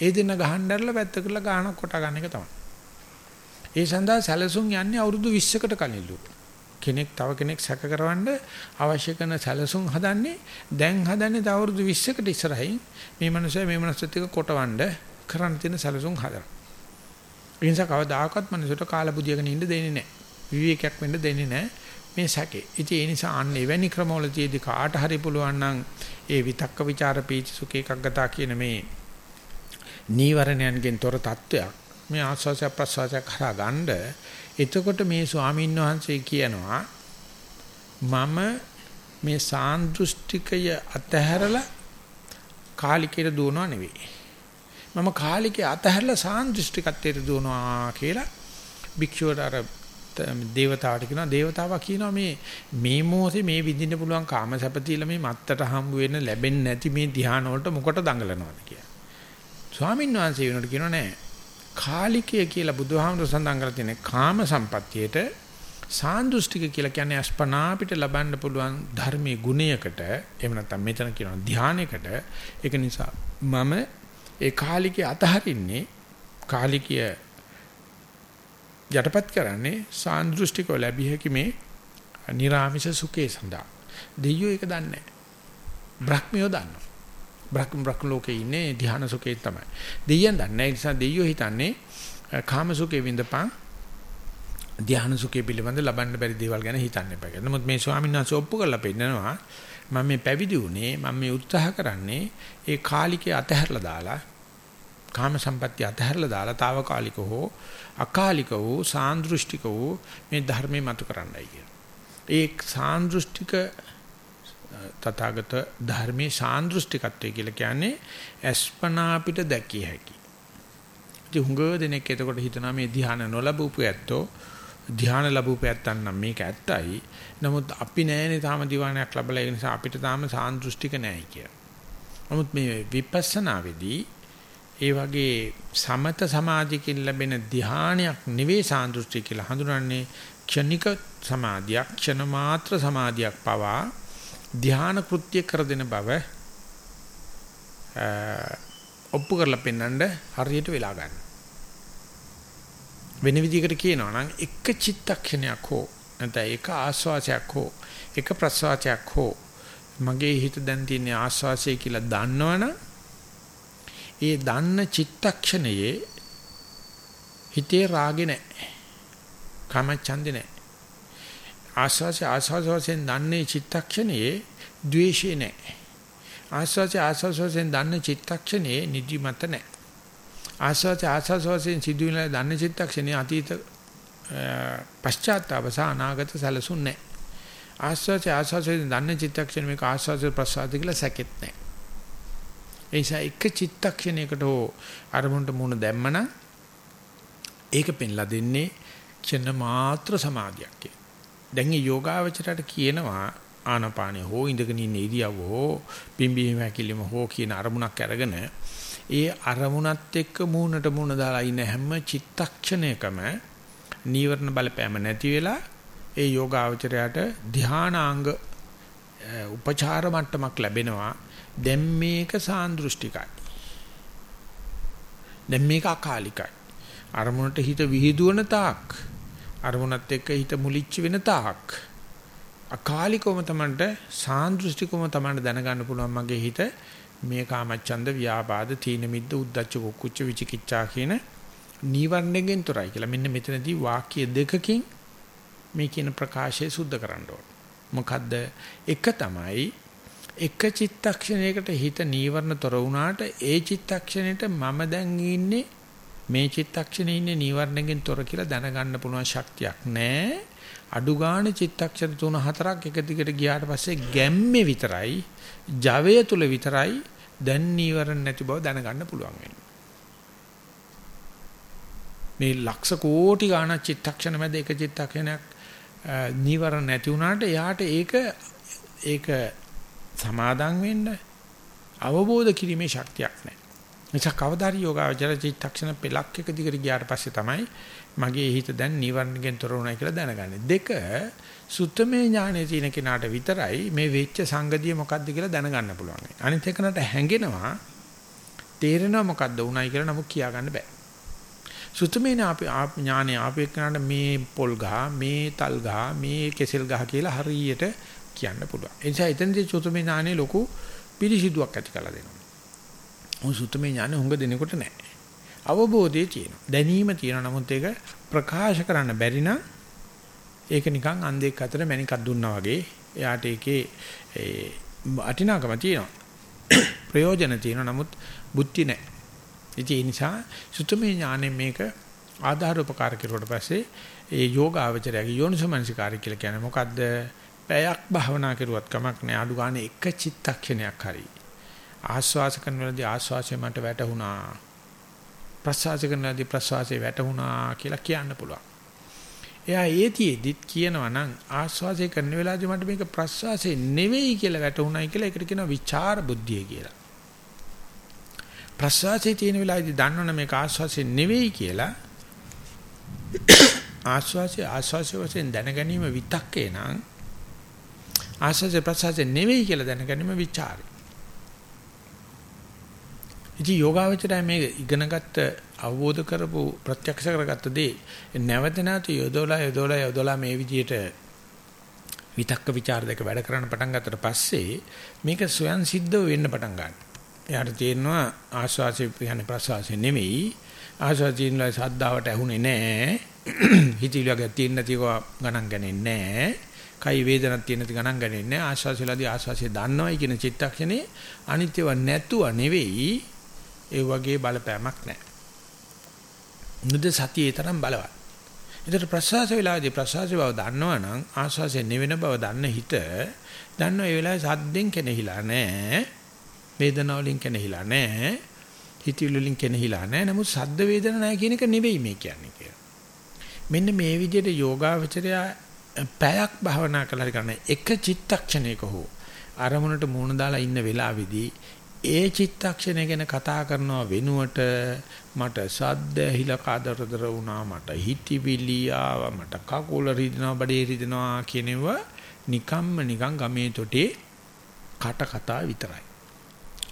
ඒ දෙන්න ගහන්නදරලා පැත්ත කරලා ගානක් කොට ගන්න එක තමයි. ඒ සඳහා සැලසුම් යන්නේ අවුරුදු 20කට කලින්ලු. කෙනෙක් තව කෙනෙක් සැක කරවන්න අවශ්‍ය කරන සැලසුම් හදන්නේ දැන් හදන්නේ තව අවුරුදු 20කට ඉස්සරහින් මේ මනුස්සයා මේ මනුස්සයත් එක්ක කොටවන්න කරන්න තියෙන සැලසුම් හදන. ඒ නිසා කවදාකවත් මනුස්සයට කාලබුදියගෙන ඉන්න දෙන්නේ නැහැ. විවේකයක් වෙන්න දෙන්නේ නැහැ. මේ සැකේ. ඉතින් ඒ නිසා අන්න එවැනි ක්‍රමවලදීදී කාට හරි පුළුවන් නම් ඒ විතක්ක ਵਿਚාර පීචි සුඛ එකක් ගතා කියන මේ නීවරණයන්ගෙන් තොර තත්වයක් මේ ආස්වාසය ප්‍රසවාසය කරා ගන්න එතකොට මේ ස්වාමීන් වහන්සේ කියනවා මම මේ සාන්දෘෂ්ටිකය අතහැරලා කාලිකයට දුවනවා නෙවෙයි. මම කාලිකේ අතහැරලා සාන්දෘෂ්ටිකත්වයට දුවනවා කියලා භික්ෂුවට අර දේවතාවට කියනවා දේවතාවා කියනවා මේ මේ මොහොතේ මේ විඳින්න පුළුවන් කාම සැපතිල මේ මත්තට හම්බ වෙන ලැබෙන්නේ නැති මේ ධ්‍යාන වලට මොකට දඟලනවද කියලා. ස්වාමීන් වහන්සේ වෙනකොට කියනවා නෑ කාලිකය කියලා බුදුහාමුදුර සඳහන් කරලා තියෙන කාම සම්පත්තියේට සාන්දෘෂ්ටික කියලා කියන්නේ අස්පනා අපිට ලබන්න පුළුවන් ධර්මයේ ගුණයකට එහෙම නැත්නම් මෙතන කියනවා ධානයකට ඒක නිසා මම ඒ කාලිකය අතහරින්නේ කාලිකය යටපත් කරන්නේ සාන්දෘෂ්ටිකව ලැබිය හැකි මේ නිර්ාමිෂ සුඛේ සඳහා. දෙයියෝ ඒක දන්නේ නැහැ. බ්‍රහ්මියෝ දන්නවා. බ්‍රහ්ම බ්‍රහ්ම ලෝකේ ඉන්නේ ධ්‍යාන සුඛේ තමයි. දෙයියන් දන්නේ ඒ නිසා දෙයියෝ හිතන්නේ කාම සුඛේ විඳපන්. ධ්‍යාන සුඛේ පිළිබඳ ලබන්න බැරි දේවල් ගැන හිතන්න එපා කියලා. නමුත් මේ ස්වාමීන් වහන්සේ ඔප්පු කරලා පෙන්නනවා මම මේ පැවිදි වුණේ මම මේ උත්සාහ කරන්නේ ඒ කාලිකේ අතහැරලා දාලා කාම සම්පත්‍ය අතහැරලා දාලා తాවකාලික හෝ අකාලික වූ සාන්දෘෂ්ටික වූ මේ ධර්මයේ මතු කරන්නයි කියලා. ඒ සාන්දෘෂ්ටික තථාගත ධර්මයේ සාන්දෘෂ්ටිකත්වය කියලා කියන්නේ අස්පනා අපිට දැකිය හැකි. ඉතින් හුඟ දෙනෙක් එතකොට හිතනවා මේ ධ්‍යාන නොලබූපු ඇත්තෝ ධ්‍යාන ලැබුපැත්තන් නම් මේක ඇත්තයි. නමුත් අපි නෑනේ තාම දිවානයක් ලැබලා ඒ නිසා අපිට තාම සාන්දෘෂ්ටික නෑයි කිය. නමුත් මේ විපස්සනාවේදී ඒ වගේ සමත සමාධියකින් ලැබෙන ධ්‍යානයක් නෙවෙයි සාන්දෘෂ්ටි කියලා හඳුනන්නේ ක්ෂණික සමාධියක් ක්ෂණ මාත්‍ර සමාධියක් පවා ධ්‍යාන කෘත්‍ය කර දෙන බව ඔප්පු කරලා පෙන්වන්න හරියට වෙලා ගන්නවා. වෙන විදිහකට කියනවා නම් එක චිත්තක්ෂණයක් හෝ නැත්නම් එක ආස්වාසයක් හෝ එක ප්‍රසවාසයක් හෝ මගේ හිත දැන් තියෙන ආස්වාසය කියලා දන්නවනම් ඒ දන්න චිත්තක්ෂණයේ හිතේ රාගෙ නැහැ. කාමච්ඡන්දේ නැහැ. ආස්වාසය ආස්වාසයෙන් දන්නේ චිත්තක්ෂණයේ ද්වේෂේ නැහැ. ආස්වාසය ආස්වාසයෙන් දන්න චිත්තක්ෂණයේ නිදිමත නැහැ. ආස්වාද ආස්වාසයෙන් සිදුවෙන දන්න චිත්තක්ෂණේ අතීත පශ්චාත්තාප සහ අනාගත සැලසුන්නේ ආස්වාද ආස්වාසයෙන් දන්න චිත්තක්ෂණ මේක ආස්වාද ප්‍රසාද කියලා සැකෙත් නැහැ. ඒ නිසා එක චිත්තක්ෂණයකට හෝ අරමුණට මුණ දැම්මනම් ඒක පෙන්ලා දෙන්නේ ක්ෂණ මාත්‍ර සමාධියක් දැන් මේ යෝගාවචරයට කියනවා ආනපානෙ හෝ ඉඳගෙන ඉන්න ඉරියව්ව හෝ පිම්බීම හැකිලිම හෝ කියන අරමුණක් අරගෙන ඒ අරමුණත් එක්ක මූණට මූණ දාලා ඉන්න හැම චිත්තක්ෂණයකම නීවරණ බලපෑම නැති වෙලා ඒ යෝගාවචරයට ධානාංග උපචාර මට්ටමක් ලැබෙනවා. දැන් මේක සාන්දෘෂ්ටිකයි දැන් මේක අකාලිකයි අරමුණට හිත විහිදුවන තාක් අරමුණත් එක්ක හිත මුලිච්ච වෙන තාක් අකාලිකවම තමන්ට සාන්දෘෂ්ටිකවම තමන්ට දැනගන්න පුළුවන් මගේ හිත මේ කාමච්ඡන්ද ව්‍යාපාද තීන මිද්ද උද්දච්ච කුච්ච විචිකිච්ඡා කියන නීවරණයෙන් තොරයි කියලා මෙන්න මෙතනදී වාක්‍ය දෙකකින් මේ කියන ප්‍රකාශය සුද්ධ කරන්න ඕන. මොකද්ද? එක තමයි එක චිත්තක්ෂණයකට හිත නීවරණ තොර වුණාට ඒ චිත්තක්ෂණයට මම දැන් ඉන්නේ මේ චිත්තක්ෂණේ ඉන්නේ නීවරණයෙන් තොර කියලා දැනගන්න පුළුවන් ශක්තියක් නැහැ. අඩු ගන්න චිත්තක්ෂණ තුන හතරක් එක දිගට ගියාට පස්සේ ගැම්මේ විතරයි ජවය තුල විතරයි දැන් නීවරණ නැති බව දැනගන්න පුළුවන් වෙන්නේ. මේ ලක්ෂ කෝටි ගාණක් චිත්තක්ෂණ මැද එක චිත්තක්ෂණයක් නීවරණ නැති වුණාට එයාට ඒක ඒක සමාදම් වෙන්න අවබෝධ කිරීමේ ශක්තියක් නැහැ. නිසා කවදාරි යෝගාවචර චිත්තක්ෂණ පෙලක් එක දිගට ගියාට පස්සේ තමයි මගේ හිත දැන් නිවර්ණයෙන් තොර වුණා කියලා දැනගන්නේ. දෙක සුත්තමේ ඥානෙ තියෙන කෙනාට විතරයි මේ වෙච්ච සංගතිය මොකද්ද කියලා දැනගන්න පුළුවන්. අනිත් එකනට හැඟෙනවා තේරෙනවා මොකද්ද උණයි කියලා නමුත් කියා ගන්න බෑ. සුත්තමේ ඥානෙ ආපේ කෙනාට මේ පොල් ගහ, මේ තල් ගහ, මේ කෙසෙල් ගහ කියලා හරියට කියන්න පුළුවන්. ඒ නිසා එතනදී සුත්තමේ ඥානෙ ලොකු පිළිසිදුවක් ඇති කළ දෙනවා. මොහොත සුත්තමේ ඥානෙ හුඟ දෙනකොට නැහැ. අවබෝධය තියෙනවා. දැනීම තියෙනවා. නමුත් ඒක ප්‍රකාශ කරන්න බැරි නම් ඒක නිකන් අන්ධෙක් අතර මණිකක් දුන්නා වගේ. එයාට ඒකේ ඒ අටිනාකම තියෙනවා. ප්‍රයෝජන තියෙනවා. නමුත් බුද්ධි නැහැ. ඉතින් ඒ නිසා සුත්තමේ ඥානෙ මේක ආධාර උපකාර කෙරුවට පස්සේ ඒ යෝග ආචරයගේ යෝනිසමනසිකාරය කියලා කියන්නේ මොකද්ද? පැයක් භාවනා කරුවත් කමක් නැහැ. අඩු ගානේ එක චිත්තක්ෂණයක් හරි. ආස්වාස කරන වෙලාවේදී ආස්වාසය මට වැටහුණා. ප්‍රසවාස කරනදී ප්‍රසවාසයේ වැටුණා කියලා කියන්න පුළුවන්. එයා ඒතිෙදිත් කියනවා නම් ආස්වාසය කරන වෙලාවදී මට මේක ප්‍රස්වාසය නෙවෙයි කියලා වැටුණයි කියලා ඒකට කියනවා විචාර බුද්ධිය කියලා. ප්‍රස්වාසයේ තියෙන වෙලාවේදී දන්නවනේ මේක ආස්වාසය නෙවෙයි කියලා ආස්වාසය ආස්වාසය වශයෙන් දැනගැනීම විතක්කේ නම් ආස්වාද ප්‍රසආස නෙවෙයි කියලා දැනගැනීම ਵਿਚාරය. ඉති යෝගාවචරය මේ ඉගෙනගත්ත අවබෝධ කරපු ප්‍රත්‍යක්ෂ කරගත්ත දේ නැවත නැවත යොදවලා යොදවලා යොදවලා මේ විදියට විතක්ක ਵਿਚාර දෙක වැඩ කරන්න පටන් ගත්තට පස්සේ මේක ස්වයන් සිද්ධව වෙන්න පටන් ගන්නවා. එයාට තේරෙනවා ආස්වාසිය කියන්නේ ප්‍රසවාසය නෙමෙයි ආස්වාදීන්ලා සද්දාවට ඇහුනේ නැහැ. හිතිලියක් තියෙන්නේ නැතිව ගණන් ගන්නේ නැහැ. කයි වේදනක් තියෙන නැති ගණන් ගන්නේ නැහැ. ආස්වාසයලාදී ආස්වාසය දන්නවයි කියන චිත්තක්ෂණේ අනිත්‍යව නැතුව නෙවෙයි. ඒ වගේ බලපෑමක් නැහැ. මුද සතියේ තරම් බලවත්. ඒතර ප්‍රසවාස වේලාවේදී ප්‍රසවාස බව දන්නවනම් ආස්වාසය නෙවෙන බව දන්න හිත දන්නව ඒ වෙලාවේ සද්දෙන් කෙනෙහිලා නැහැ. වේදනාව වලින් කෙනෙහිලා නැහැ. හිතවිලි වලින් කෙනෙහිලා නැහැ. නමුත් සද්ද වේදන නැහැ කියන එක නෙවෙයි මේ කියන්නේ කියලා. මෙන්න මේ විදිහට යෝගාවචරය පැයක් භාවනා කළා කරන එක චිත්තක්ෂණයක හෝ අරමුණට මූණ දාලා ඉන්න වෙලාවේදී ඒ චිත්තක්ෂණය ගැන කතා කරනවා වෙනුවට මට සද්ද ඇහිලා කාදරදර වුණා මට හිතවිලි ආවා මට කකුල රිදෙනවා බඩේ රිදෙනවා කියනවා නිකම්ම නිකන් ගමේ තොටේ කට කතා විතරයි.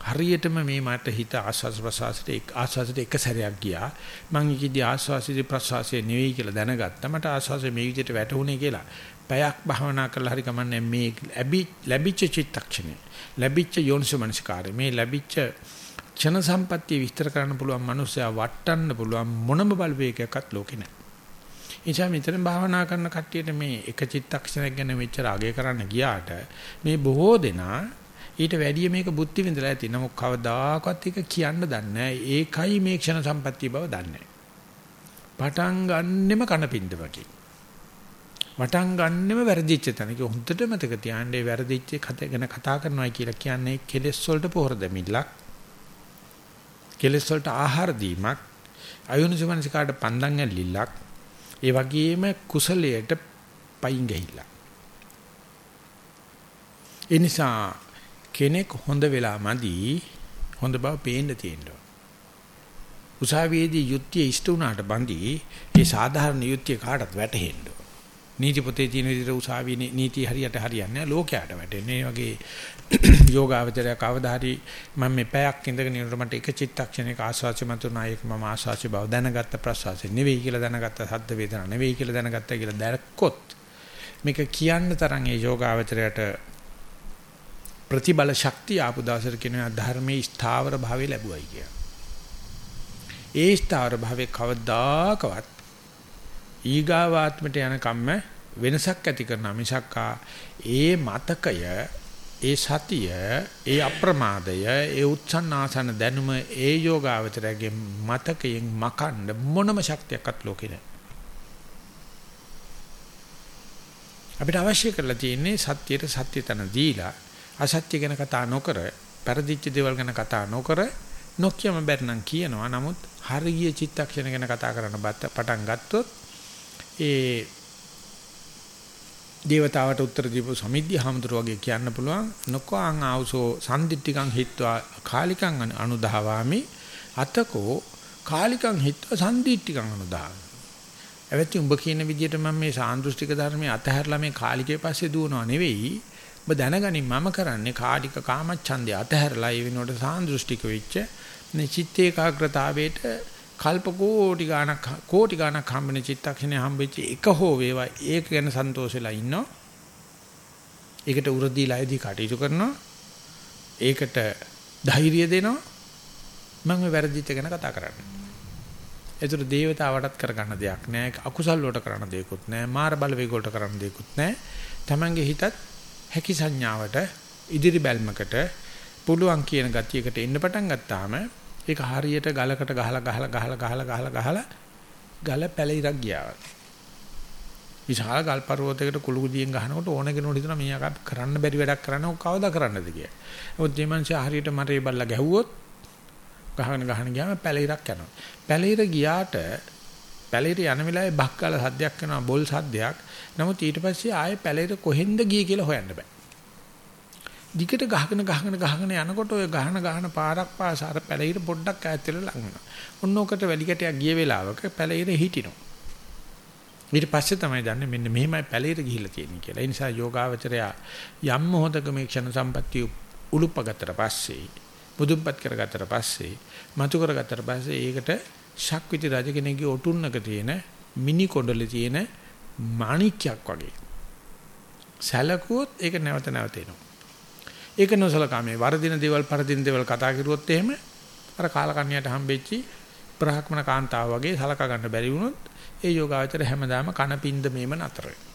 හරියටම මේ මට හිත ආස්වාස් ප්‍රසවාසයට එක් ආස්වාසයට එක සැරයක් ගියා. මං ඉකිදී ආස්වාසයේ ප්‍රසවාසයේ නෙවෙයි කියලා දැනගත්තා. මට ආස්වාසයේ මේ විදිහට වැටුනේ කියලා පැයක් භාවනා කරලා හරි කමන්නේ මේ ලැබිච්ච චිත්තක්ෂණය. ලැබිච්ච යෝනිසමනස්කාරය මේ ලැබිච්ච ක්ෂණ සම්පත්තිය විස්තර කරන්න පුළුවන් මනුස්සයා වටන්න පුළුවන් මොනම බලවේගයක්වත් ලෝකේ නැහැ. එනිසා මෙතන භාවනා කරන කට්ටියට මේ එක චිත්තක්ෂණයක් ගැන මෙච්චර අගය කරන්න ගියාට මේ බොහෝ දෙනා ඊට වැඩිය මේක බුද්ධි විඳලා ඇති. නමුත් කවදාකවත් ඒක කියන්න දන්නේ ඒකයි මේ ක්ෂණ සම්පත්තිය බව දන්නේ පටන් ගන්නෙම කනපින්දමකින්. පටන් ගන්නෙම වැරදිච්ච තැනක හොඳට මතක තියාගන්න වැරදිච්ච ගැන කතා කරනවා කියලා කියන්නේ කෙලෙස් වලට පොහොර දෙමිල්ලක්. කෙලෙස් වලට ආහාර දීමක්. අයෝනිසමනසිකාට පන්දන් ඇල්ලිල්ලක්. ඒ වගේම කුසලයට පයින් ගහිලා. ඒ නිසා කෙනෙක් හොඳ වෙලා මදි හොඳ බව පේන්න තියෙනවා. උසාවියේදී යුක්තිය ඉෂ්ට වුණාට බඳි ඒ සාධාරණ යුක්තිය කාටත් වැටහෙන්න නීති පොතේ තියෙන විදිහට උසාවියේ නීති හරියට හරියන්නේ ලෝකයට වැටෙන්නේ. මේ වගේ යෝගාවචරය කවදා හරි මම මේ පැයක් ඉඳගෙන ඉන්නකොට මට එක චිත්තක්ෂණයක ආස්වාසිය මතුනා ඒක මම ආස්වාසිය බව දැනගත්ත ප්‍රසවාසය නෙවෙයි කියලා දැනගත්ත සද්ද වේදනා නෙවෙයි කියලා දැනගත්තා කියලා දැක්කොත් මේක කියන්න තරම් ඒ යෝගාවචරයට ප්‍රතිබල ශක්තිය ආපු දවසට කියනවා ධර්මයේ ස්ථාවර භාවය ලැබුවයි කියලා. ඒ ස්ථාවර භාවයේ කවදාකවත් ඊගාවාත්මට යන කම්ම වෙනසක් ඇති කරන මිසක්කා ඒ මතකය ඒ සතිය ඒ අප්‍රමාදය ඒ උත්සන්නාසන දැනුම ඒ යෝගාවචරයේ මතකයෙන් මකන්න මොනම ශක්තියක්වත් ලෝකේ නැහැ. අපිට අවශ්‍ය කරලා තියෙන්නේ සත්‍යයට සත්‍ය තන දීලා අසත්‍ය ගැන කතා නොකර, පෙරදිච්ච දේවල් ගැන කතා නොකර නොකියම බැරනම් කියනවා. නමුත් හරිය චිත්තක්ෂණ ගැන කතා කරන්න පටන් ගත්තොත් ඒ දේවතාවට උත්තර දීපු සමිද්ධි හමුදුර වගේ කියන්න පුළුවන් නොකං ආවසෝ සම්දිත්තිකං හිත්වා කාලිකං අනුදාවාමි. අතකෝ කාලිකං හිත්වා සම්දිත්තිකං අනුදාවාමි. එවෙත් උඹ කියන විදිහට මම මේ සාන්දෘෂ්ටික ධර්මයේ අතහැරලා මේ කාලිකේ පස්සේ දුවනව නෙවෙයි. ඔබ දැනගනින් මම කරන්නේ කාඩික කාමච්ඡන්දය අතහැරලා ඒ වෙනුවට සාන්දෘෂ්ටික වෙච්ච මේ චිත්ත ඒකාග්‍රතාවයට කල්ප කෝටි ගණක් කෝටි ගණක් හම්බෙන චිත්තක්ෂණය හම්බෙච්ච එක හෝ වේවා ඒක ගැන සන්තෝෂ වෙලා ඉන්නවා. ඒකට උරදීලායේදී කටයුතු කරනවා. ඒකට ධෛර්යය දෙනවා. මම වැරදිච්ච ගැන කතා කරන්නේ. ඒතර දේවතාවටත් කරගන්න දෙයක් නෑ. අකුසල් වලට කරන්න දෙයක්වත් නෑ. මාර බලවේග වලට කරන්න දෙයක්වත් නෑ. Tamange හිතත් හැකි සංඥාවට ඉදිරි බැල්මකට පුළුවන් කියන ගතියකට එන්න පටන් ගත්තාම ඒක හරියට ගලකට ගහලා ගහලා ගහලා ගහලා ගහලා ගහලා ගල පැලිරක් ගියා. විශාල ගල් පර්වතයකට කුළු කුඩියෙන් ගහනකොට ඕන කෙනෙකුට හිතනවා මේ අක කරන්න බැරි වැඩක් කරන්න ඕක කවදා කරන්නද කියලා. මොකද මේ මනුස්සයා හරියට මරේ බල්ලා ගැහුවොත් ගහගෙන ගහන ගියාම පැලිරක් යනවා. පැලිර ගියාට පැලේට යන වෙලාවේ බක්කාල සද්දයක් කරනවා බොල් සද්දයක්. නමුත් ඊට පස්සේ ආයේ පැලේට කොහෙන්ද ගියේ කියලා හොයන්න බෑ. දිගට ගහගෙන ගහගෙන ගහගෙන යනකොට ඔය ගහන ගහන පාරක් පාස අර පැලේට පොඩ්ඩක් ඈත් වෙලා ලඟ වෙනවා. ඔන්න ඔකට වැලි කැටයක් ගිය වෙලාවක පැලේට හිටිනවා. ඊට පස්සේ තමයි දන්නේ මෙන්න මෙහෙමයි පැලේට ගිහිල්ලා තියෙන්නේ කියලා. ඒ නිසා යෝගාවචරය යම් මොහොතක මේ ක්ෂණ සම්පත්තිය උලුප්පගත්තට පස්සේ මුදුන්පත් කරගත්තට පස්සේ මතු කරගත්තට පස්සේ ඒකට ශක්විති රජ කෙනෙක්ගේ ඔටුන්නක තියෙන මිනි කොණ්ඩලේ තියෙන මාණික්යක් වගේ. සැලකුවොත් ඒක නැවත නැවත එනවා. ඒක නොසලකා මේ වරදින දේවල් පරදින දේවල් කතා කරුවොත් එහෙම අර කාලකන්‍යයට හම්බෙච්චි බ්‍රහ්මණ කාන්තාව වගේ සලකා ගන්න බැරි වුණොත් ඒ යෝගාවචර හැමදාම කන පින්ද මේම නතර වෙනවා.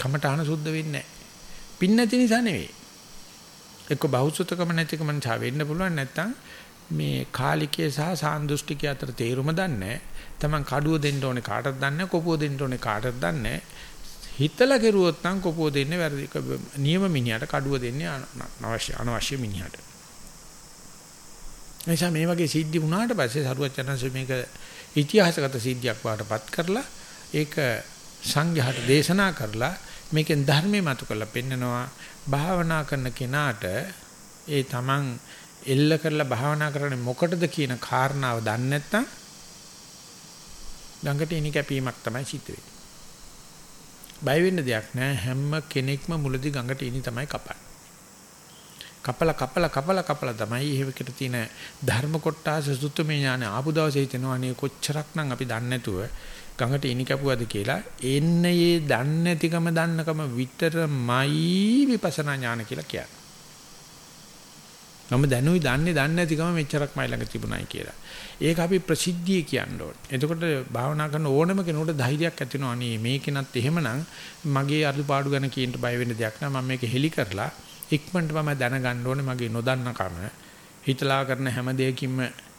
කමඨාන සුද්ධ වෙන්නේ නැහැ. පින් නැති නිසා නෙවෙයි. එක්ක බහුසුතකම නැතිකම නිසා වෙන්න පුළුවන් නැත්තම් මේ කාලිකයේ සහ සාන්දෘෂ්ටිකයේ අතර තේරුම දන්නේ තමන් කඩුව දෙන්න ඕනේ කාටද දන්නේ කොපුව දෙන්න ඕනේ කාටද දන්නේ හිතලා කෙරුවොත් නම් කොපුව දෙන්නේ වැරදි. නියම මිනිහට කඩුව දෙන්නේ අනවශ්‍ය අනවශ්‍ය මිනිහට. එනිසා මේ වගේ සිද්ධි වුණාට පස්සේ සරුවත් චනන්සේ මේක ඉතිහාසගත සිද්ධියක් වාටපත් කරලා ඒක සංඝයාට දේශනා කරලා මේකෙන් ධර්මයේ මතු කරලා පෙන්නනවා. භාවනා කරන කෙනාට ඒ තමන් එල්ල කරලා භාවනා කරන්නේ මොකටද කියන කාරණාව දන්නේ නැත්නම් ළඟට ඉනි කැපීමක් තමයි සිද්ධ වෙන්නේ. බය වෙන්න දෙයක් නෑ හැම කෙනෙක්ම මුලදී ගඟට ඉනි තමයි කපන්නේ. කපල කපල කපල කපල තමයි එහෙකට තියෙන ධර්ම කොටස සුත්තමේ ඥාන ආපු දවසේ හිතෙනවා අනේ කොච්චරක්නම් අපි දන්නේ නැතුව ගඟට ඉනි කැපුවද කියලා එන්නේ දන්නේ නැතිකම දන්නකම විතරමයි විපස්සනා ඥාන කියලා කියන්නේ. මම දැනුයි දන්නේ දන්නේ නැතිකම මෙච්චරක් මයි ළඟ තිබුණයි කියලා. ඒක අපි ප්‍රසිද්ධිය කියන්න ඕනේ. එතකොට භාවනා කරන ඕනම කෙනෙකුට ධෛර්යයක් ඇති වෙනවා. අනේ මේකෙනත් එහෙමනම් මගේ අරුපාඩු ගැන කියන්න බය වෙන්න දෙයක් නෑ. මම මේක හෙලි කරලා ඉක්මනට මම දැනගන්න ඕනේ මගේ නොදන්නකම හිතලා කරන හැම දෙයකින්ම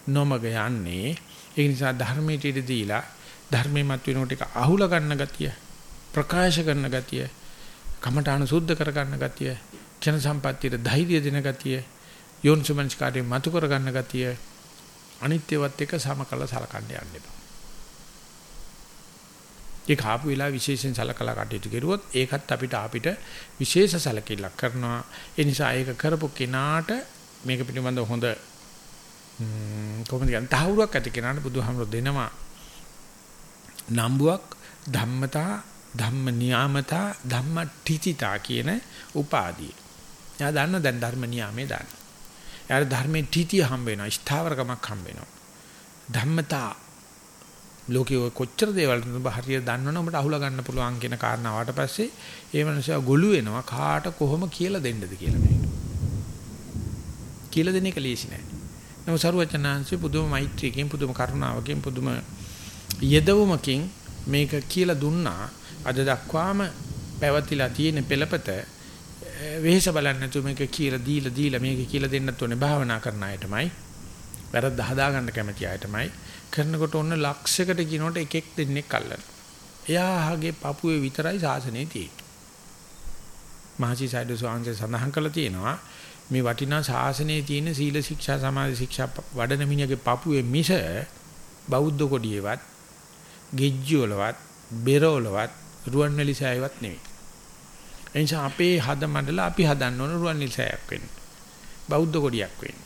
නොමග යන්නේ. ඒ නිසා ධර්මයට ඉඳ දීලා ධර්මයේ මත වෙනකොට එක අහුල ගන්න ගතිය, ප්‍රකාශ කරන ගතිය, කමඨාන සුද්ධ කර ගන්න ගතිය, ජන සම්පත්තියට ධෛර්ය දෙන ගතිය යෝනිසමංස්කාරය මතු කරගන්න ගතිය අනිත්‍යවත් එක්ක සමකල සලකන්න යන්න එපා. ඒක ආපු වෙලාව විශේෂයෙන් සලකලා කටයුතු කරුවොත් ඒකත් අපිට අපිට විශේෂ සැලකිල්ලක් කරනවා. ඒ නිසා ඒක කරපු කෙනාට මේක පිළිබඳව හොඳ කොහොමද කියන්නේ තහවුරක් ඇති කෙනාට බුදුහාමර දෙනවා. නම්බුවක් ධම්මතා ධම්ම නියාමතා ධම්ම ඨිතිතා කියන උපාදී. එයා දන්න දැන් ධර්ම නියාමේ දන්න. එයාට ධර්මයේ තීතිය හම්බ වෙනවා, ස්ථාවරකමක් හම්බ වෙනවා. ධම්මතා ලෝකේ ඔය කොච්චර දේවල් ඔබ හරියට දන්නවනම් ඔබට අහුලා ගන්න පුළුවන් කියන කාරණාවට පස්සේ ඒ මනුස්සයා ගොළු වෙනවා කාට කොහොම කියලා දෙන්නද කියලා මේක. කියලා දෙන එක ලීසි නෑ. නමුත් සරුවචනාංශේ පුදුම මෛත්‍රියකින් පුදුම කරුණාවකින් පුදුම යෙදවුමකින් මේක කියලා දුන්නා අද දක්වාම පැවතිලා තියෙන පෙළපත වෙහෙස බලන්නේ නැතුව මේක කියලා දීලා දීලා මේක කියලා දෙන්නත් ඕනේ භාවනා කරන අයටමයි. වැරද්ද හදා ගන්න කැමති අයටමයි. කරනකොට ඔන්න ලක්ෂයකට කිනෝට එකෙක් දෙන්නෙක් අල්ලන. එයාගේ පපුවේ විතරයි සාසනේ තියෙන්නේ. මහසි සයිඩ් සෝංශේ සඳහන් කළා තියෙනවා මේ වටිනා ශාසනයේ තියෙන සීල ශික්ෂා සමාධි ශික්ෂා වඩන මිනිහගේ පපුවේ මිස බෞද්ධ කොඩියේවත් ගෙජ්ජි වලවත් බෙර වලවත් රුවන්වැලි සෑයවත් නෙවෙයි. එනිසා අපේ හද මණ්ඩල අපි හදන්න ඕන රුවන්වැලි සෑයක් වෙන්න. බෞද්ධ කොඩියක් වෙන්න.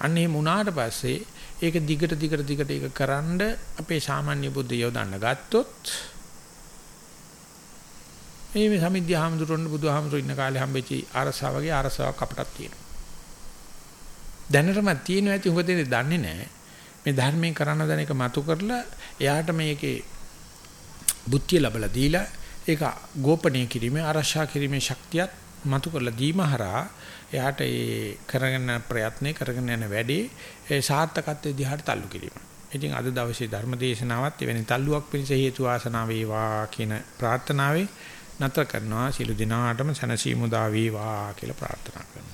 අන්න එහෙම වුණාට පස්සේ ඒක දිගට දිගට දිගට ඒක කරන්ඩ අපේ සාමාන්‍ය බුද්ධ යොදන්න ගත්තොත් මේ මේ සමිද්ධ හාමුදුරන් බුදුහාමුදුරු ඉන්න කාලේ හම්බෙච්චි අරසාව වගේ අරසාවක් අපටත් තියෙනවා. දැනටමත් තියෙනවා ඇති උඹ දෙන්නේ දන්නේ නැහැ. මේ ධර්මයෙන් කරන්න දැන එක මතු කරලා එයාට මේකේ බුද්ධිය ලැබලා දීලා ඒක ගෝපණය කිරීමේ ආරක්ෂා කිරීමේ ශක්තියත් මතු කරලා දීම හරහා එයාට ඒ කරගෙන ප්‍රයත්නේ කරගෙන යන වැඩේ ඒ සාර්ථකත්වයේ දිහාට තල්ලු කිරීම. ඉතින් අද දවසේ ධර්ම දේශනාවත් එවැනි තල්ලුවක් පිණිස හේතු වාසනා වේවා කියන ප්‍රාර්ථනාවෙන් නතර කරනවා. සියලු දිනාටම සනසීමු දා වේවා කියලා ප්‍රාර්ථනා කරනවා.